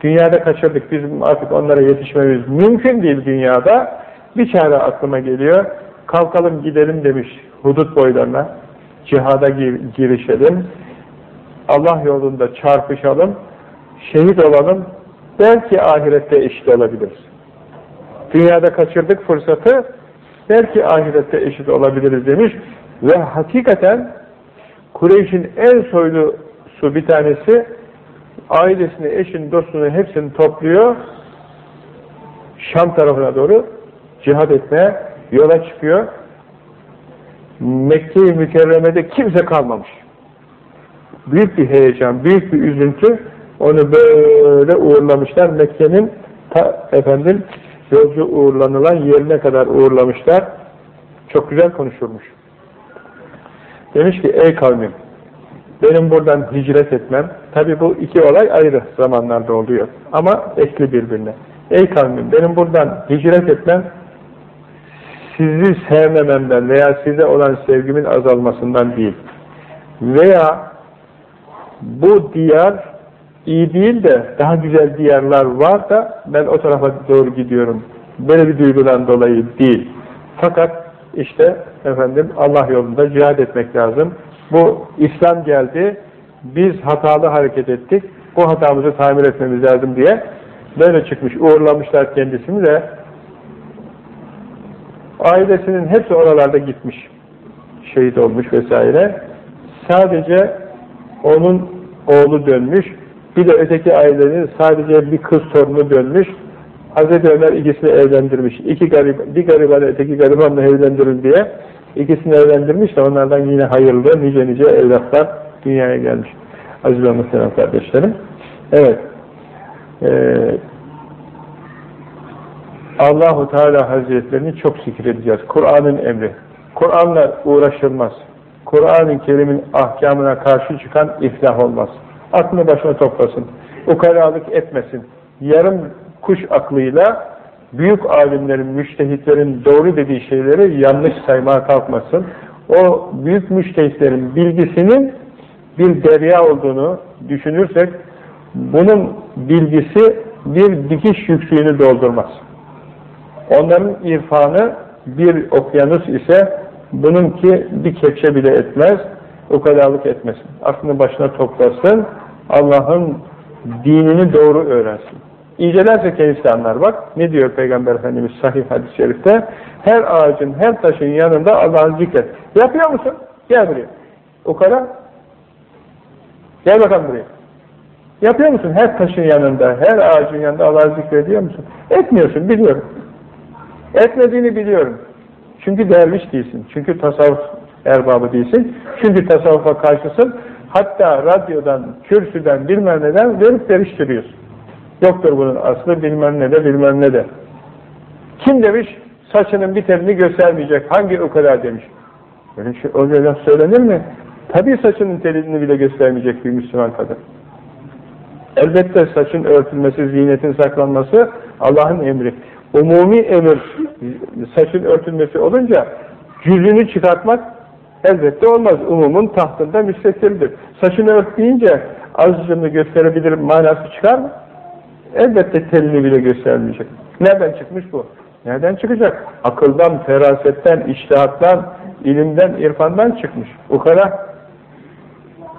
Dünyada kaçırdık. Bizim artık onlara yetişmemiz mümkün değil dünyada. Bir çare aklıma geliyor. Kalkalım gidelim demiş hudut boylarına. Cihada girişelim. Allah yolunda çarpışalım. Şehit olalım. Belki ahirette eşit olabiliriz. Dünyada kaçırdık fırsatı. Belki ahirette eşit olabiliriz demiş. Ve hakikaten Kureyş'in en soylu su bir tanesi ailesini, eşini, dostunu hepsini topluyor Şam tarafına doğru cihad etmeye yola çıkıyor. Mekke-i Mükerreme'de kimse kalmamış. Büyük bir heyecan, büyük bir üzüntü. Onu böyle uğurlamışlar. Mekke'nin efendim yolcu uğurlanılan yerine kadar uğurlamışlar. Çok güzel konuşulmuş. Demiş ki ey kavmim benim buradan hicret etmem, tabi bu iki olay ayrı zamanlarda oluyor ama ekli birbirine. Ey kavmim, benim buradan hicret etmem, sizi sevmememden veya size olan sevgimin azalmasından değil. Veya bu diyar iyi değil de daha güzel diyarlar var da ben o tarafa doğru gidiyorum. Böyle bir duygudan dolayı değil. Fakat işte efendim Allah yolunda cihad etmek lazım. Bu İslam geldi, biz hatalı hareket ettik, bu hatamızı tamir etmemiz lazım diye böyle çıkmış, uğurlamışlar kendisini de ailesinin hepsi oralarda gitmiş, şehit olmuş vesaire. Sadece onun oğlu dönmüş, bir de öteki ailenin sadece bir kız torunu dönmüş. Hazreti Ömer ikisini evlendirmiş. İki garip, bir garibanı öteki garibanla evlendirin diye İkisini evlendirmiş de onlardan yine hayırlı nice nice evlatlar dünyaya gelmiş. Aziz ve muhterem kardeşlerim. Evet. Ee, Allahu Teala Hazretlerini çok zikredeceğiz. Kur'an'ın emri. Kur'an'la uğraşılmaz. Kur'an-ı Kerim'in ahkamına karşı çıkan iflah olmaz. Aklını başına toplasın. Ukalalık etmesin. Yarım kuş aklıyla büyük alimlerin, müştehitlerin doğru dediği şeyleri yanlış saymaya kalkmasın. O büyük müştehitlerin bilgisinin bir derya olduğunu düşünürsek, bunun bilgisi bir dikiş yüksüğünü doldurmaz. Onların irfanı bir okyanus ise bununki bir kepçe bile etmez, o kadarlık etmesin. Aklını başına toplasın, Allah'ın dinini doğru öğrensin. İncelerse kendisi anlar. Bak ne diyor Peygamber Efendimiz sahih hadis-i şerifte? Her ağacın, her taşın yanında Allah'ın zikret. Yapıyor musun? Gel buraya. O kadar. Gel bakalım buraya. Yapıyor musun? Her taşın yanında, her ağacın yanında Allah'ı zikrediyor musun? Etmiyorsun, biliyorum. Etmediğini biliyorum. Çünkü derviş değilsin. Çünkü tasavvuf erbabı değilsin. Çünkü tasavvufa karşısın. Hatta radyodan, kürsüden, bilmem neden verip veriştiriyorsun. Yoktur bunun aslı bilmem ne de bilmem ne de. Kim demiş? Saçının bir telini göstermeyecek. Hangi o kadar demiş. Böyle şey, öyle söylenir mi? Tabii saçının telini bile göstermeyecek bir Müslüman kadın. Elbette saçın örtülmesi, ziynetin saklanması Allah'ın emri. Umumi emir saçın örtülmesi olunca cüzünü çıkartmak elbette olmaz. Umumun tahtında müstakildir. Saçını örtmeyince azıcını gösterebilir manası çıkar mı? Elbette telini bile göstermeyecek. Nereden çıkmış bu? Nereden çıkacak? Akıldan, ferasetten, iştihattan, ilimden, irfandan çıkmış. O kadar.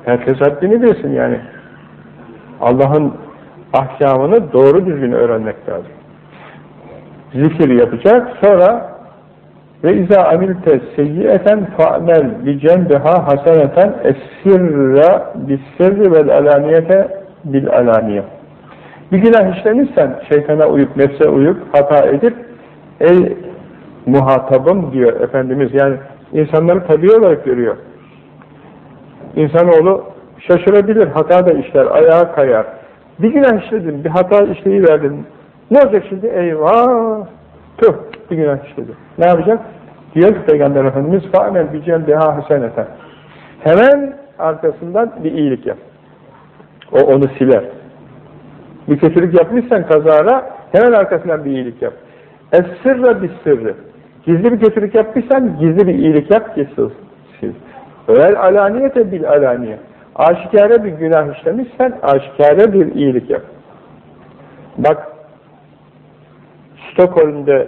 Herkes haddini bilsin yani. Allah'ın ahkamını doğru düzgün öğrenmek lazım. Zikir yapacak, sonra ve izâ amilte seyyiyeten fa'mel bi cembiha haseneten essirra bissirri vel alaniyete bil alaniye. Bir günah işlemişsen, şeytana uyup, nefse uyup, hata edip, ey muhatabım diyor Efendimiz, yani insanları tabi olarak görüyor. İnsanoğlu şaşırabilir, hata da işler, ayağa kayar. Bir günah işledin, bir hata işleyiverdin. Ne olacak şimdi? Eyvah! Tüh! Bir günah işledi. Ne yapacak? Diyor ki Peygamber Efendimiz فَاَمَلْ بِجَلْدِهَا حَسَنَةً Hemen arkasından bir iyilik yap. O onu siler. Bir kötülük yapmışsan kazara hemen arkasından bir iyilik yap. Es-sırra bis-sırrı. Gizli bir kötülük yapmışsan gizli bir iyilik yap ki sil. Vel alaniyete bil alaniye. Aşikare bir günah işlemişsen aşikare bir iyilik yap. Bak Stockholm'de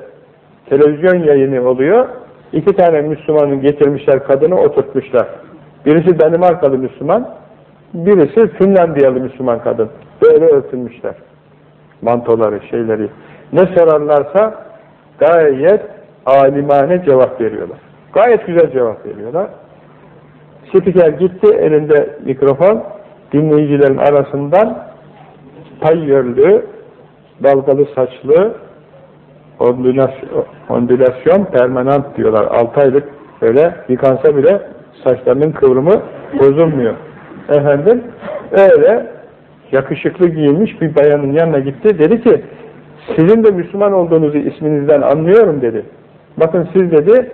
televizyon yayını oluyor. İki tane Müslümanı getirmişler, kadını oturtmuşlar. Birisi Danimarkalı Müslüman, birisi Finlandiyalı Müslüman kadın. Böyle örtülmüşler. Mantoları, şeyleri. Ne sorarlarsa gayet alimane cevap veriyorlar. Gayet güzel cevap veriyorlar. Spiker gitti, elinde mikrofon, dinleyicilerin arasından tayyörlü, dalgalı saçlı, ondülasyon permanent diyorlar. 6 aylık öyle yıkansa bile saçlarının kıvrımı bozulmuyor. Efendim öyle yakışıklı giyinmiş bir bayanın yanına gitti. Dedi ki sizin de Müslüman olduğunuzu isminizden anlıyorum dedi. Bakın siz dedi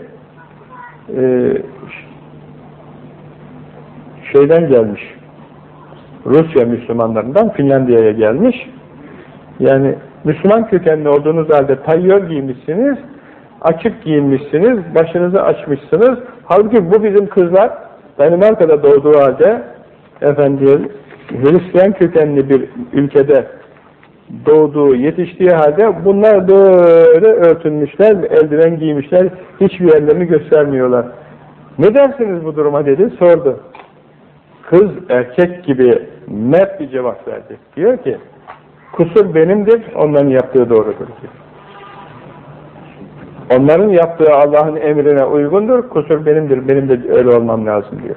e, şeyden gelmiş Rusya Müslümanlarından Finlandiya'ya gelmiş. Yani Müslüman kökenli olduğunuz halde tayyör giymişsiniz, açık giyinmişsiniz, başınızı açmışsınız. Halbuki bu bizim kızlar Danimarka'da doğduğu halde efendim Hristiyan kökenli bir ülkede doğduğu, yetiştiği halde bunlar böyle örtünmüşler, eldiven giymişler, hiçbir yerlerini göstermiyorlar. Ne dersiniz bu duruma dedi, sordu. Kız erkek gibi mert bir cevap verdi. Diyor ki, kusur benimdir, onların yaptığı doğrudur diyor. Onların yaptığı Allah'ın emrine uygundur, kusur benimdir, benim de öyle olmam lazım diyor.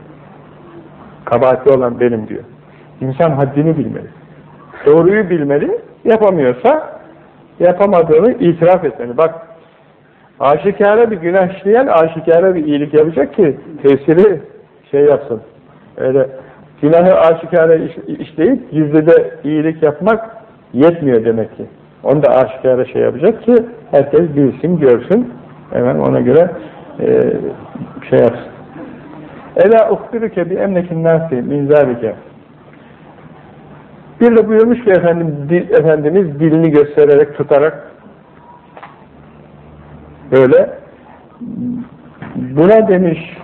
Kabahatli olan benim diyor. İnsan haddini bilmeli. Doğruyu bilmeli, yapamıyorsa yapamadığını itiraf etmeli. Bak, aşikare bir günah işleyen aşikare bir iyilik yapacak ki tesiri şey yapsın. Öyle günahı aşikare iş, işleyip gizlide iyilik yapmak yetmiyor demek ki. Onu da aşikare şey yapacak ki herkes bilsin, görsün. Hemen ona göre e, şey yapsın. Ela ukbiruke bi emnekin nasi min zalike. Bir de buyurmuş ki efendim, dil, Efendimiz dilini göstererek, tutarak Böyle buna demiş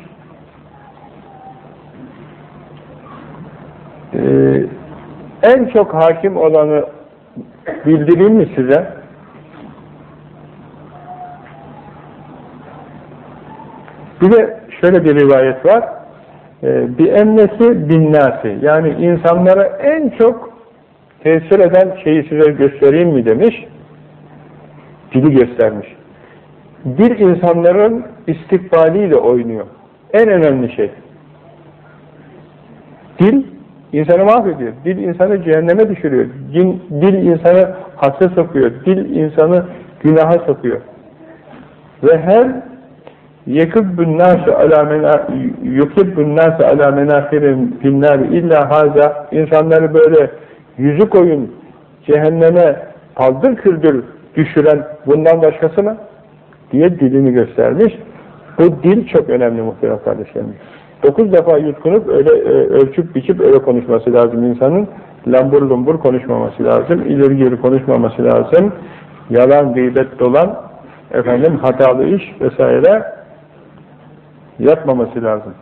e, en çok hakim olanı bildireyim mi size? Bir de şöyle bir rivayet var. E, bir emmesi binnasi. Yani insanlara en çok tesir eden şeyi size göstereyim mi demiş. Dili göstermiş. Dil insanların istikbaliyle oynuyor. En önemli şey. Dil insanı mahvediyor. Dil insanı cehenneme düşürüyor. Dil, insanı hapse sokuyor. Dil insanı günaha sokuyor. Ve her yekibbün nâsı alâ menâfirin finnâr illa haza insanları böyle yüzü koyun cehenneme paldır küldür düşüren bundan başkası mı? diye dilini göstermiş. Bu dil çok önemli muhtemelen kardeşlerim. Dokuz defa yutkunup öyle e, ölçüp biçip öyle konuşması lazım insanın. Lambur lumbur konuşmaması lazım. ileri geri konuşmaması lazım. Yalan, gıybet dolan efendim hatalı iş vesaire yapmaması lazım.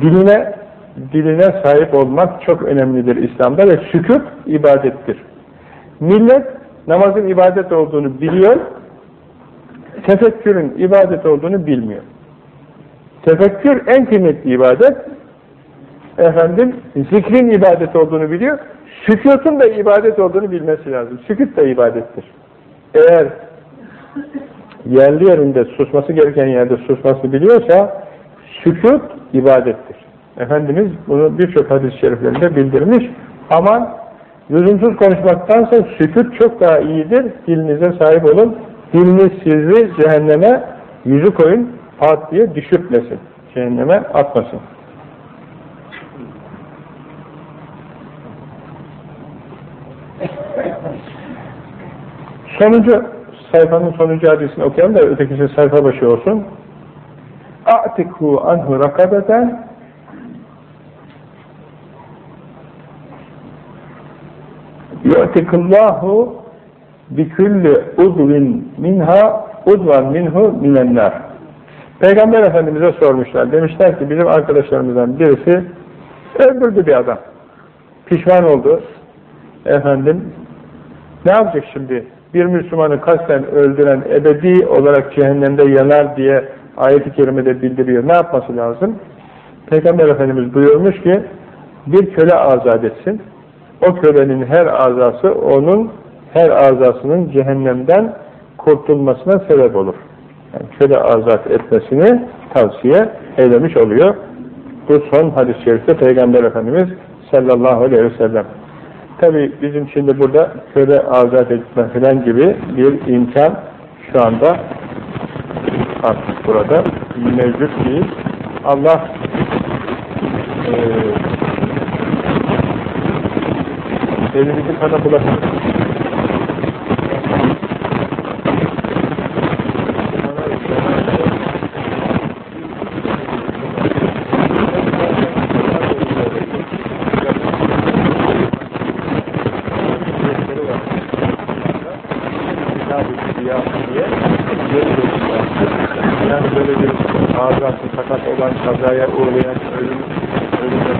Diline diline sahip olmak çok önemlidir İslam'da ve şükür ibadettir. Millet namazın ibadet olduğunu biliyor, tefekkürün ibadet olduğunu bilmiyor. Tefekkür en kıymetli ibadet, efendim zikrin ibadet olduğunu biliyor, sükutun da ibadet olduğunu bilmesi lazım. Sükut da ibadettir. Eğer yerli yerinde susması gereken yerde susması biliyorsa sükut ibadettir. Efendimiz bunu birçok hadis-i şeriflerinde bildirmiş. Aman lüzumsuz konuşmaktansa sükut çok daha iyidir. Dilinize sahip olun. Diliniz sizi cehenneme yüzü koyun, pat diye düşürtmesin. Cehenneme atmasın. Sonuncu sayfanın sonuncu hadisini okuyalım da ötekisi sayfa başı olsun. A'tikhu anhu rakabeten yu'tikullahu bikulli udvin minha udvan minhu minennar Peygamber Efendimiz'e sormuşlar. Demişler ki bizim arkadaşlarımızdan birisi öldürdü bir adam. Pişman oldu. Efendim ne yapacak şimdi? Bir Müslümanı kasten öldüren ebedi olarak cehennemde yanar diye ayet-i kerimede bildiriyor. Ne yapması lazım? Peygamber Efendimiz buyurmuş ki bir köle azat etsin. O kölenin her azası onun her azasının cehennemden kurtulmasına sebep olur. Yani köle azat etmesini tavsiye eylemiş oluyor. Bu son hadis-i şerifte Peygamber Efendimiz sallallahu aleyhi ve sellem. Tabi bizim şimdi burada köle azat etme falan gibi bir imkan şu anda artık burada mevcut değil. Allah e, elimizi kana bulaştırır. olan, kazaya uğrayan, ölüm, ölümle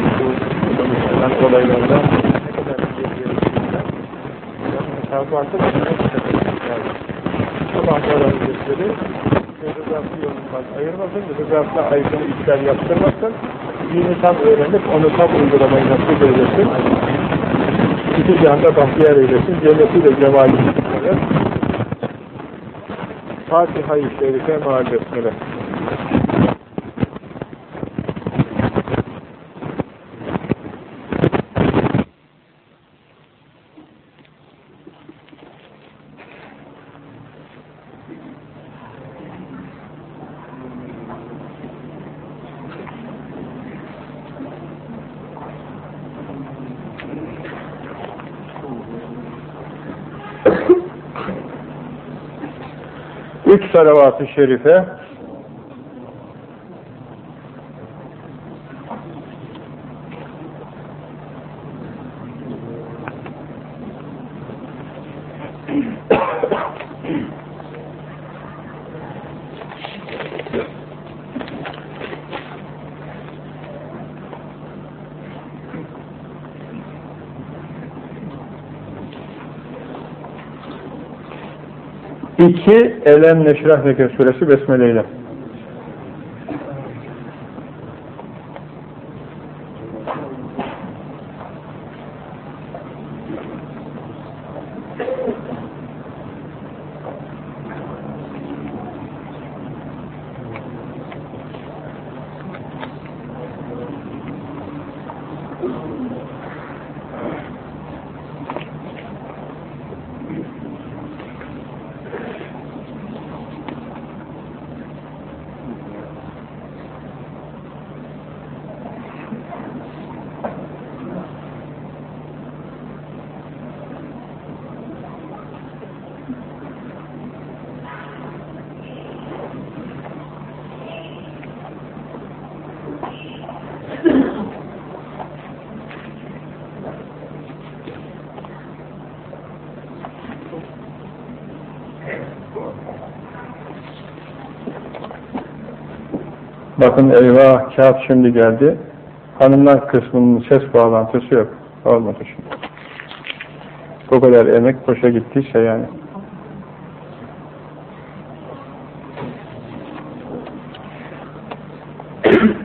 sonuçlanan olaylarda ne kadar bir gelişimler hesabı varsa da ne kadar Sabah olan gösteri rızası yolundan ayırmasın, rızasına aykırı işler yaptırmasın, dini tam öğrenip onu tam uygulamayı nasip eylesin, iki cihanda bahtiyar eylesin, cennetiyle cemalini Fatiha-i Şerife Besmele Üç salavat-ı şerife İki, Elem Neşrah Leke suresi Besmele ile. Bakın eyvah kağıt şimdi geldi. Hanımlar kısmının ses bağlantısı yok. Olmadı şimdi. Bu kadar emek boşa gittiyse yani. [CLEARS THROAT]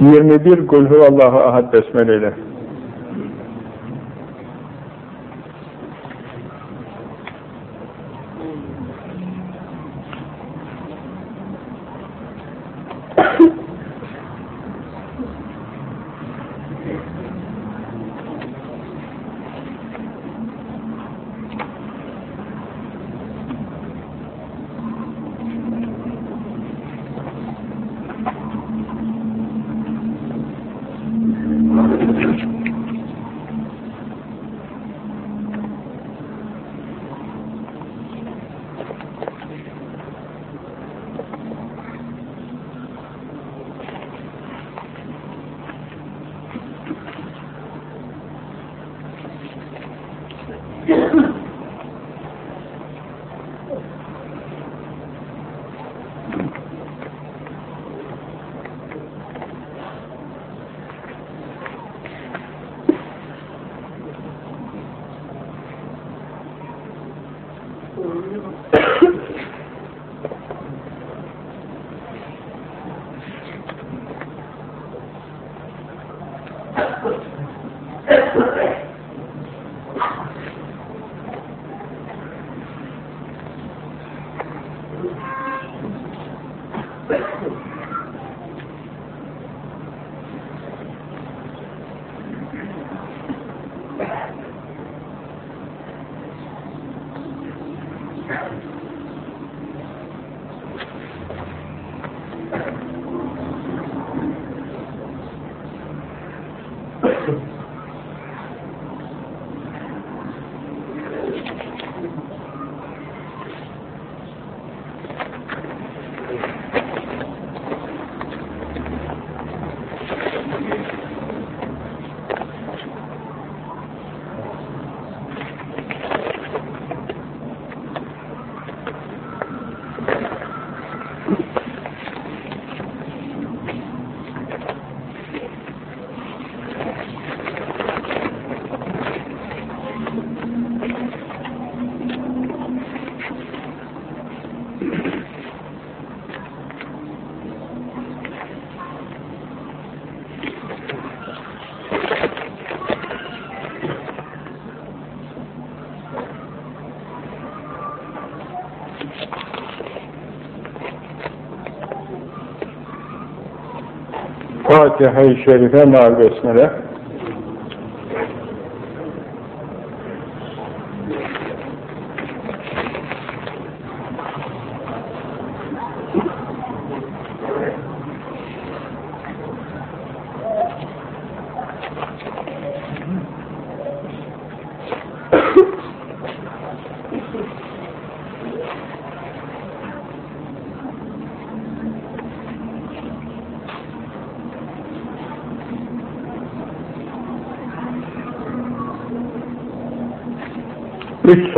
Yirmi bir Kul huvallahu ahad besmeleyle. Fatiha-i Şerife mal besmele.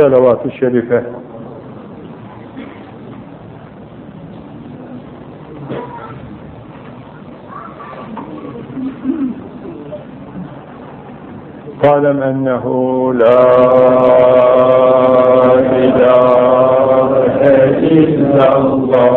الصلوات الشريفة. واعلم أنه لا إله إلا الله.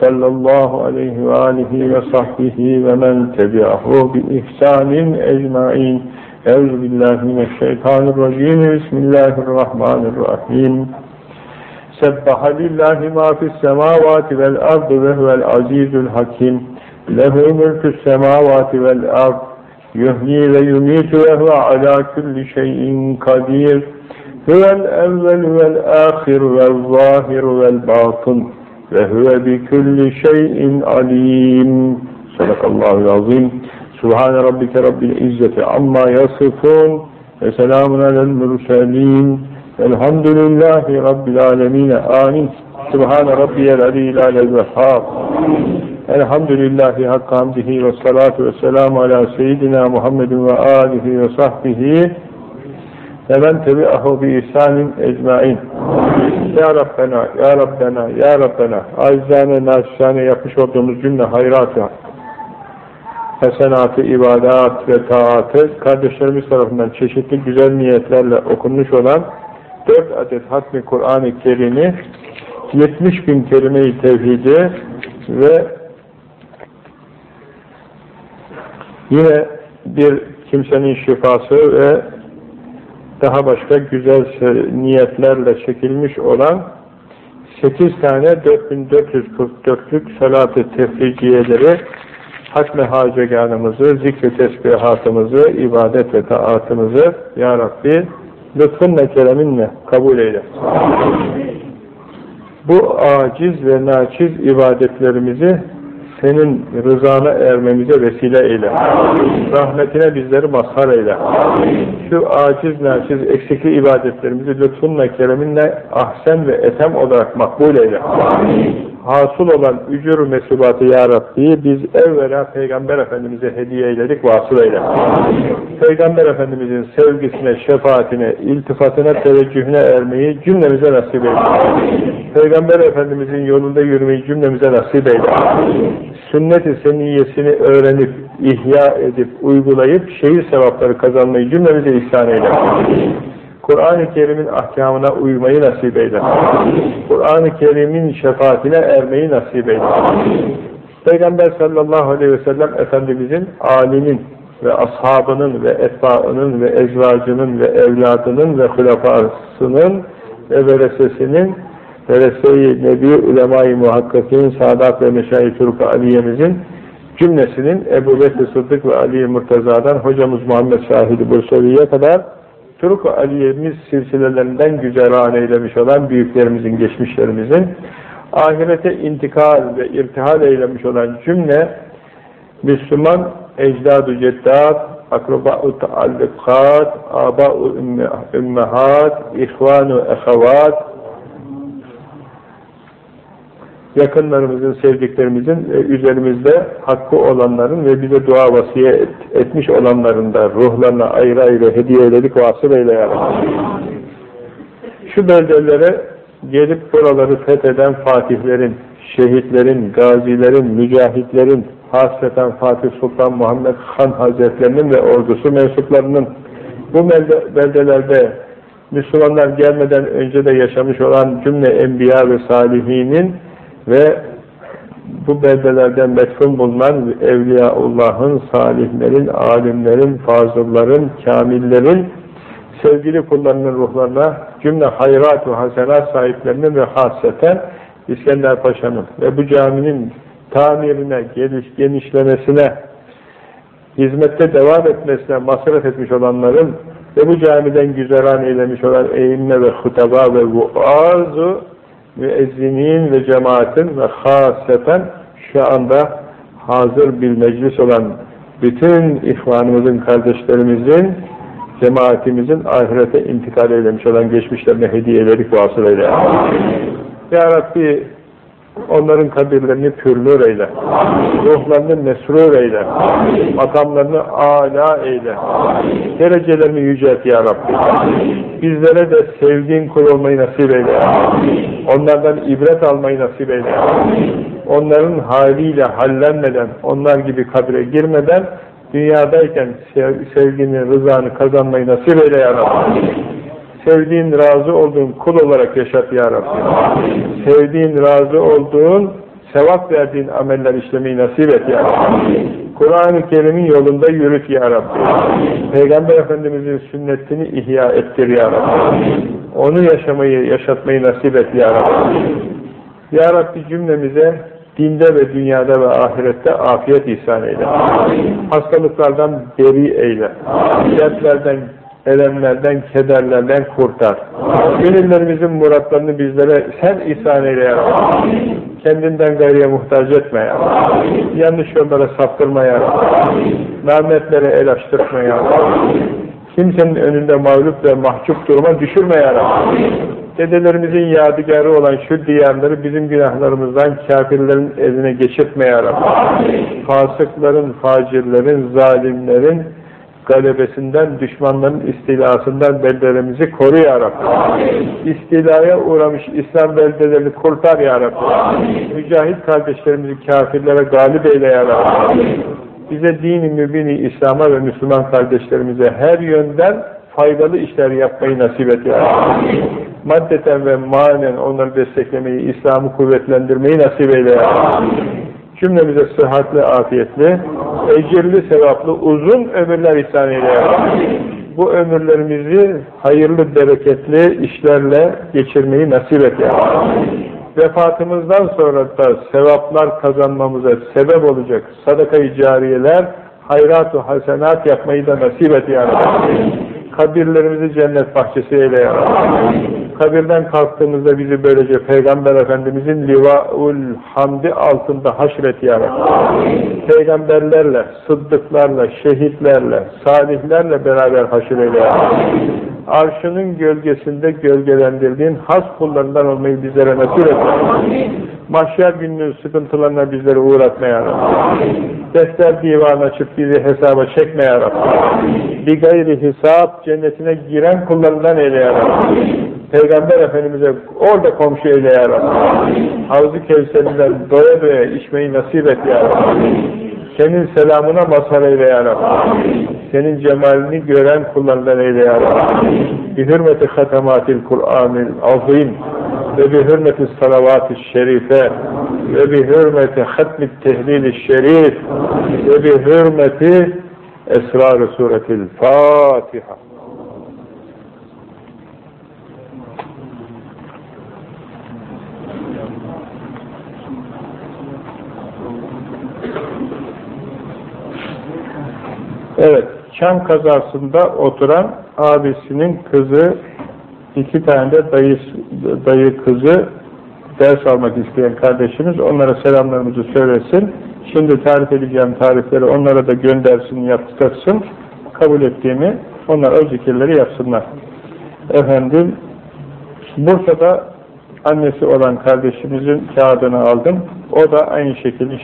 sallallahu aleyhi ve alihi ve sahbihi ve men tebi'ahu bi ihsanin ecmain. Euzu billahi mineşşeytanirracim. Bismillahirrahmanirrahim. Sebbaha lillahi ma fis semavati vel ardı ve huvel azizul hakim. Lehu mülkü semavati vel ardı. Yuhyi ve yumitu ve huve ala kulli şeyin kadir. Huvel evvel vel ahir vel zahir vel batın. وهو بكل شيء عليم. صدق الله العظيم. سبحان ربك رب العزة عما يصفون وسلام على المرسلين. الحمد لله رب العالمين. آمين. سبحان ربي العلي العلى الوهاب. الحمد لله حق حمده والصلاة والسلام على سيدنا محمد وآله وصحبه ve men tebi'ahu bi ihsanin ecmain. Ya Rabbena, Ya Rabbena, Ya Rabbena, acizane, naçizane yapmış olduğumuz cümle hayratı, hasenatı, ibadat ve taatı, kardeşlerimiz tarafından çeşitli güzel niyetlerle okunmuş olan dört adet hatmi Kur'an-ı Kerim'i 70 bin kelime-i tevhidi ve Yine bir kimsenin şifası ve daha başka güzel niyetlerle çekilmiş olan 8 tane 4444'lük salat-ı tefriciyeleri hatme haceganımızı, zikri tesbihatımızı, ibadet ve taatımızı Ya Rabbi lütfunla kereminle kabul eyle. Bu aciz ve naçiz ibadetlerimizi senin rızana ermemize vesile eyle. Amin. Rahmetine bizleri mazhar eyle. Amin. Şu aciz naciz eksikli ibadetlerimizi lütfunla kereminle ahsen ve etem olarak makbul eyle. Amin. Hasıl olan ücür mesubatı ya Rabbi biz evvela Peygamber Efendimiz'e hediye eyledik, vasıl eyle. Amin. Peygamber Efendimiz'in sevgisine, şefaatine, iltifatına, teveccühüne ermeyi cümlemize nasip eyle. Amin. Peygamber Efendimiz'in yolunda yürümeyi cümlemize nasip eyle. Sünnet-i seniyyesini öğrenip, ihya edip, uygulayıp şehir sevapları kazanmayı cümlemize ihsan eyle. Kur'an-ı Kerim'in ahkamına uymayı nasip eyle. Kur'an-ı Kerim'in şefaatine ermeyi nasip eyle. Peygamber sallallahu aleyhi ve sellem Efendimizin, alinin ve ashabının ve etbaının ve ezvacının ve evladının ve hulafasının ve veresesinin Ferese-i Nebi Ulema-i Muhakkakin Sadat ve Meşayi Turku Aliye'mizin cümlesinin Ebu Bekir Sıddık ve Ali Murtaza'dan hocamız Muhammed Şahidi Bursevi'ye kadar Turku Aliye'miz silsilelerinden güzel eylemiş olan büyüklerimizin, geçmişlerimizin ahirete intikal ve irtihal eylemiş olan cümle Müslüman ecdad-ı ceddat, akraba-u taallukat, aba-u ümmehat, ihvan-u ehavat, yakınlarımızın, sevdiklerimizin e, üzerimizde hakkı olanların ve bize dua vasiye et, etmiş olanların da ruhlarına ayrı ayrı hediye eyledik, vasıl eyle yarabbim. Şu beldelere gelip buraları fetheden fatihlerin, şehitlerin, gazilerin, mücahitlerin, hasreten Fatih Sultan Muhammed Han Hazretlerinin ve ordusu mensuplarının bu beldelerde Müslümanlar gelmeden önce de yaşamış olan cümle enbiya ve salihinin ve bu beldelerden metfun bulunan Evliyaullah'ın, salihlerin, alimlerin, fazılların, kamillerin, sevgili kullarının ruhlarına cümle hayrat ve hasenat sahiplerinin ve hasreten İskender Paşa'nın ve bu caminin tamirine, geliş, genişlemesine, hizmette devam etmesine masraf etmiş olanların ve bu camiden güzeran eylemiş olan eğimle ve hutaba ve vuazu müezzinin ve cemaatin ve haseten şu anda hazır bir meclis olan bütün ihvanımızın, kardeşlerimizin, cemaatimizin ahirete intikal eylemiş olan geçmişlerine hediyeleri vasılayla. Ya Rabbi onların kabirlerini pürlür eyle. Ruhlarını mesrur eyle. Amin. Makamlarını âlâ eyle. Amin. Derecelerini yücelt ya Rabbi. Bizlere de sevdiğin kul olmayı nasip eyle. Amin. Onlardan ibret almayı nasip eyle. Onların haliyle hallenmeden, onlar gibi kabre girmeden, dünyadayken sevgini, rızanı kazanmayı nasip eyle ya Rabbi sevdiğin, razı olduğun kul olarak yaşat ya Rabbi. Amin. Sevdiğin, razı olduğun, sevap verdiğin ameller işlemeyi nasip et ya Rabbi. Kur'an-ı Kerim'in yolunda yürüt ya Rabbi. Amin. Peygamber Efendimiz'in sünnetini ihya ettir ya Rabbi. Amin. Onu yaşamayı, yaşatmayı nasip et ya Rabbi. Amin. Ya Rabbi cümlemize dinde ve dünyada ve ahirette afiyet ihsan eyle. Amin. Hastalıklardan beri eyle. Amin. Dertlerden elemlerden, kederlerden kurtar. Gönüllerimizin muratlarını bizlere sen ihsan eyle ya. Kendinden gayriye muhtaç etme ya. Yanlış yollara saptırma ya Rabbi. Nametlere el açtırma ya. Kimsenin önünde mağlup ve mahcup duruma düşürme ya. Dedelerimizin yadigarı olan şu diyarları bizim günahlarımızdan kafirlerin eline geçirtme ya. Fasıkların, facirlerin, zalimlerin, galebesinden, düşmanların istilasından beldelerimizi koru ya Rabbi. Amin. İstilaya uğramış İslam beldelerini kurtar ya Rabbi. Amin. Mücahit kardeşlerimizi kafirlere galip eyle ya Rabbi. Amin. Bize dini mübini İslam'a ve Müslüman kardeşlerimize her yönden faydalı işler yapmayı nasip et ya Rabbi. Maddeten ve manen onları desteklemeyi, İslam'ı kuvvetlendirmeyi nasip eyle ya Rabbi. Cümlemize sıhhatli, afiyetli, ecirli, sevaplı, uzun ömürler ihsan eyle. Bu ömürlerimizi hayırlı, bereketli işlerle geçirmeyi nasip et ya. Vefatımızdan sonra da sevaplar kazanmamıza sebep olacak sadaka-i cariyeler, hayrat-ı hasenat yapmayı da nasip et ya kabirlerimizi cennet bahçesi eyle ya Kabirden kalktığımızda bizi böylece Peygamber Efendimizin livaul hamdi altında haşret ya Peygamberlerle, sıddıklarla, şehitlerle, salihlerle beraber haşir eyle ya Arşının gölgesinde gölgelendirdiğin has kullarından olmayı bizlere nasip et. Mahşer gününün sıkıntılarına bizleri uğratma ya Defter divan açıp bizi hesaba çekme ya Rabbi. Bir gayri hesap cennetine giren kullarından eyle ya Rabbi. Peygamber Efendimiz'e orada komşu eyle ya Rabbi. Havzu Kevser'inden doya doya içmeyi nasip et ya Rabbi. Senin selamına mazhar eyle ya Rabbi. Senin cemalini gören kullarından eyle ya Rabbi. Bi hürmeti hatematil Kur'anil azim ve bi hürmeti salavat-ı şerife ve bi hürmeti hatmi tehlil şerif ve bi hürmeti esrar-ı suretil Fatiha. Evet, Çam kazasında oturan abisinin kızı, iki tane de dayı, dayı kızı ders almak isteyen kardeşimiz onlara selamlarımızı söylesin. Şimdi tarif edeceğim tarifleri onlara da göndersin, yaptırsın. Kabul ettiğimi onlar o zikirleri yapsınlar. Efendim, Bursa'da annesi olan kardeşimizin kağıdını aldım. O da aynı şekilde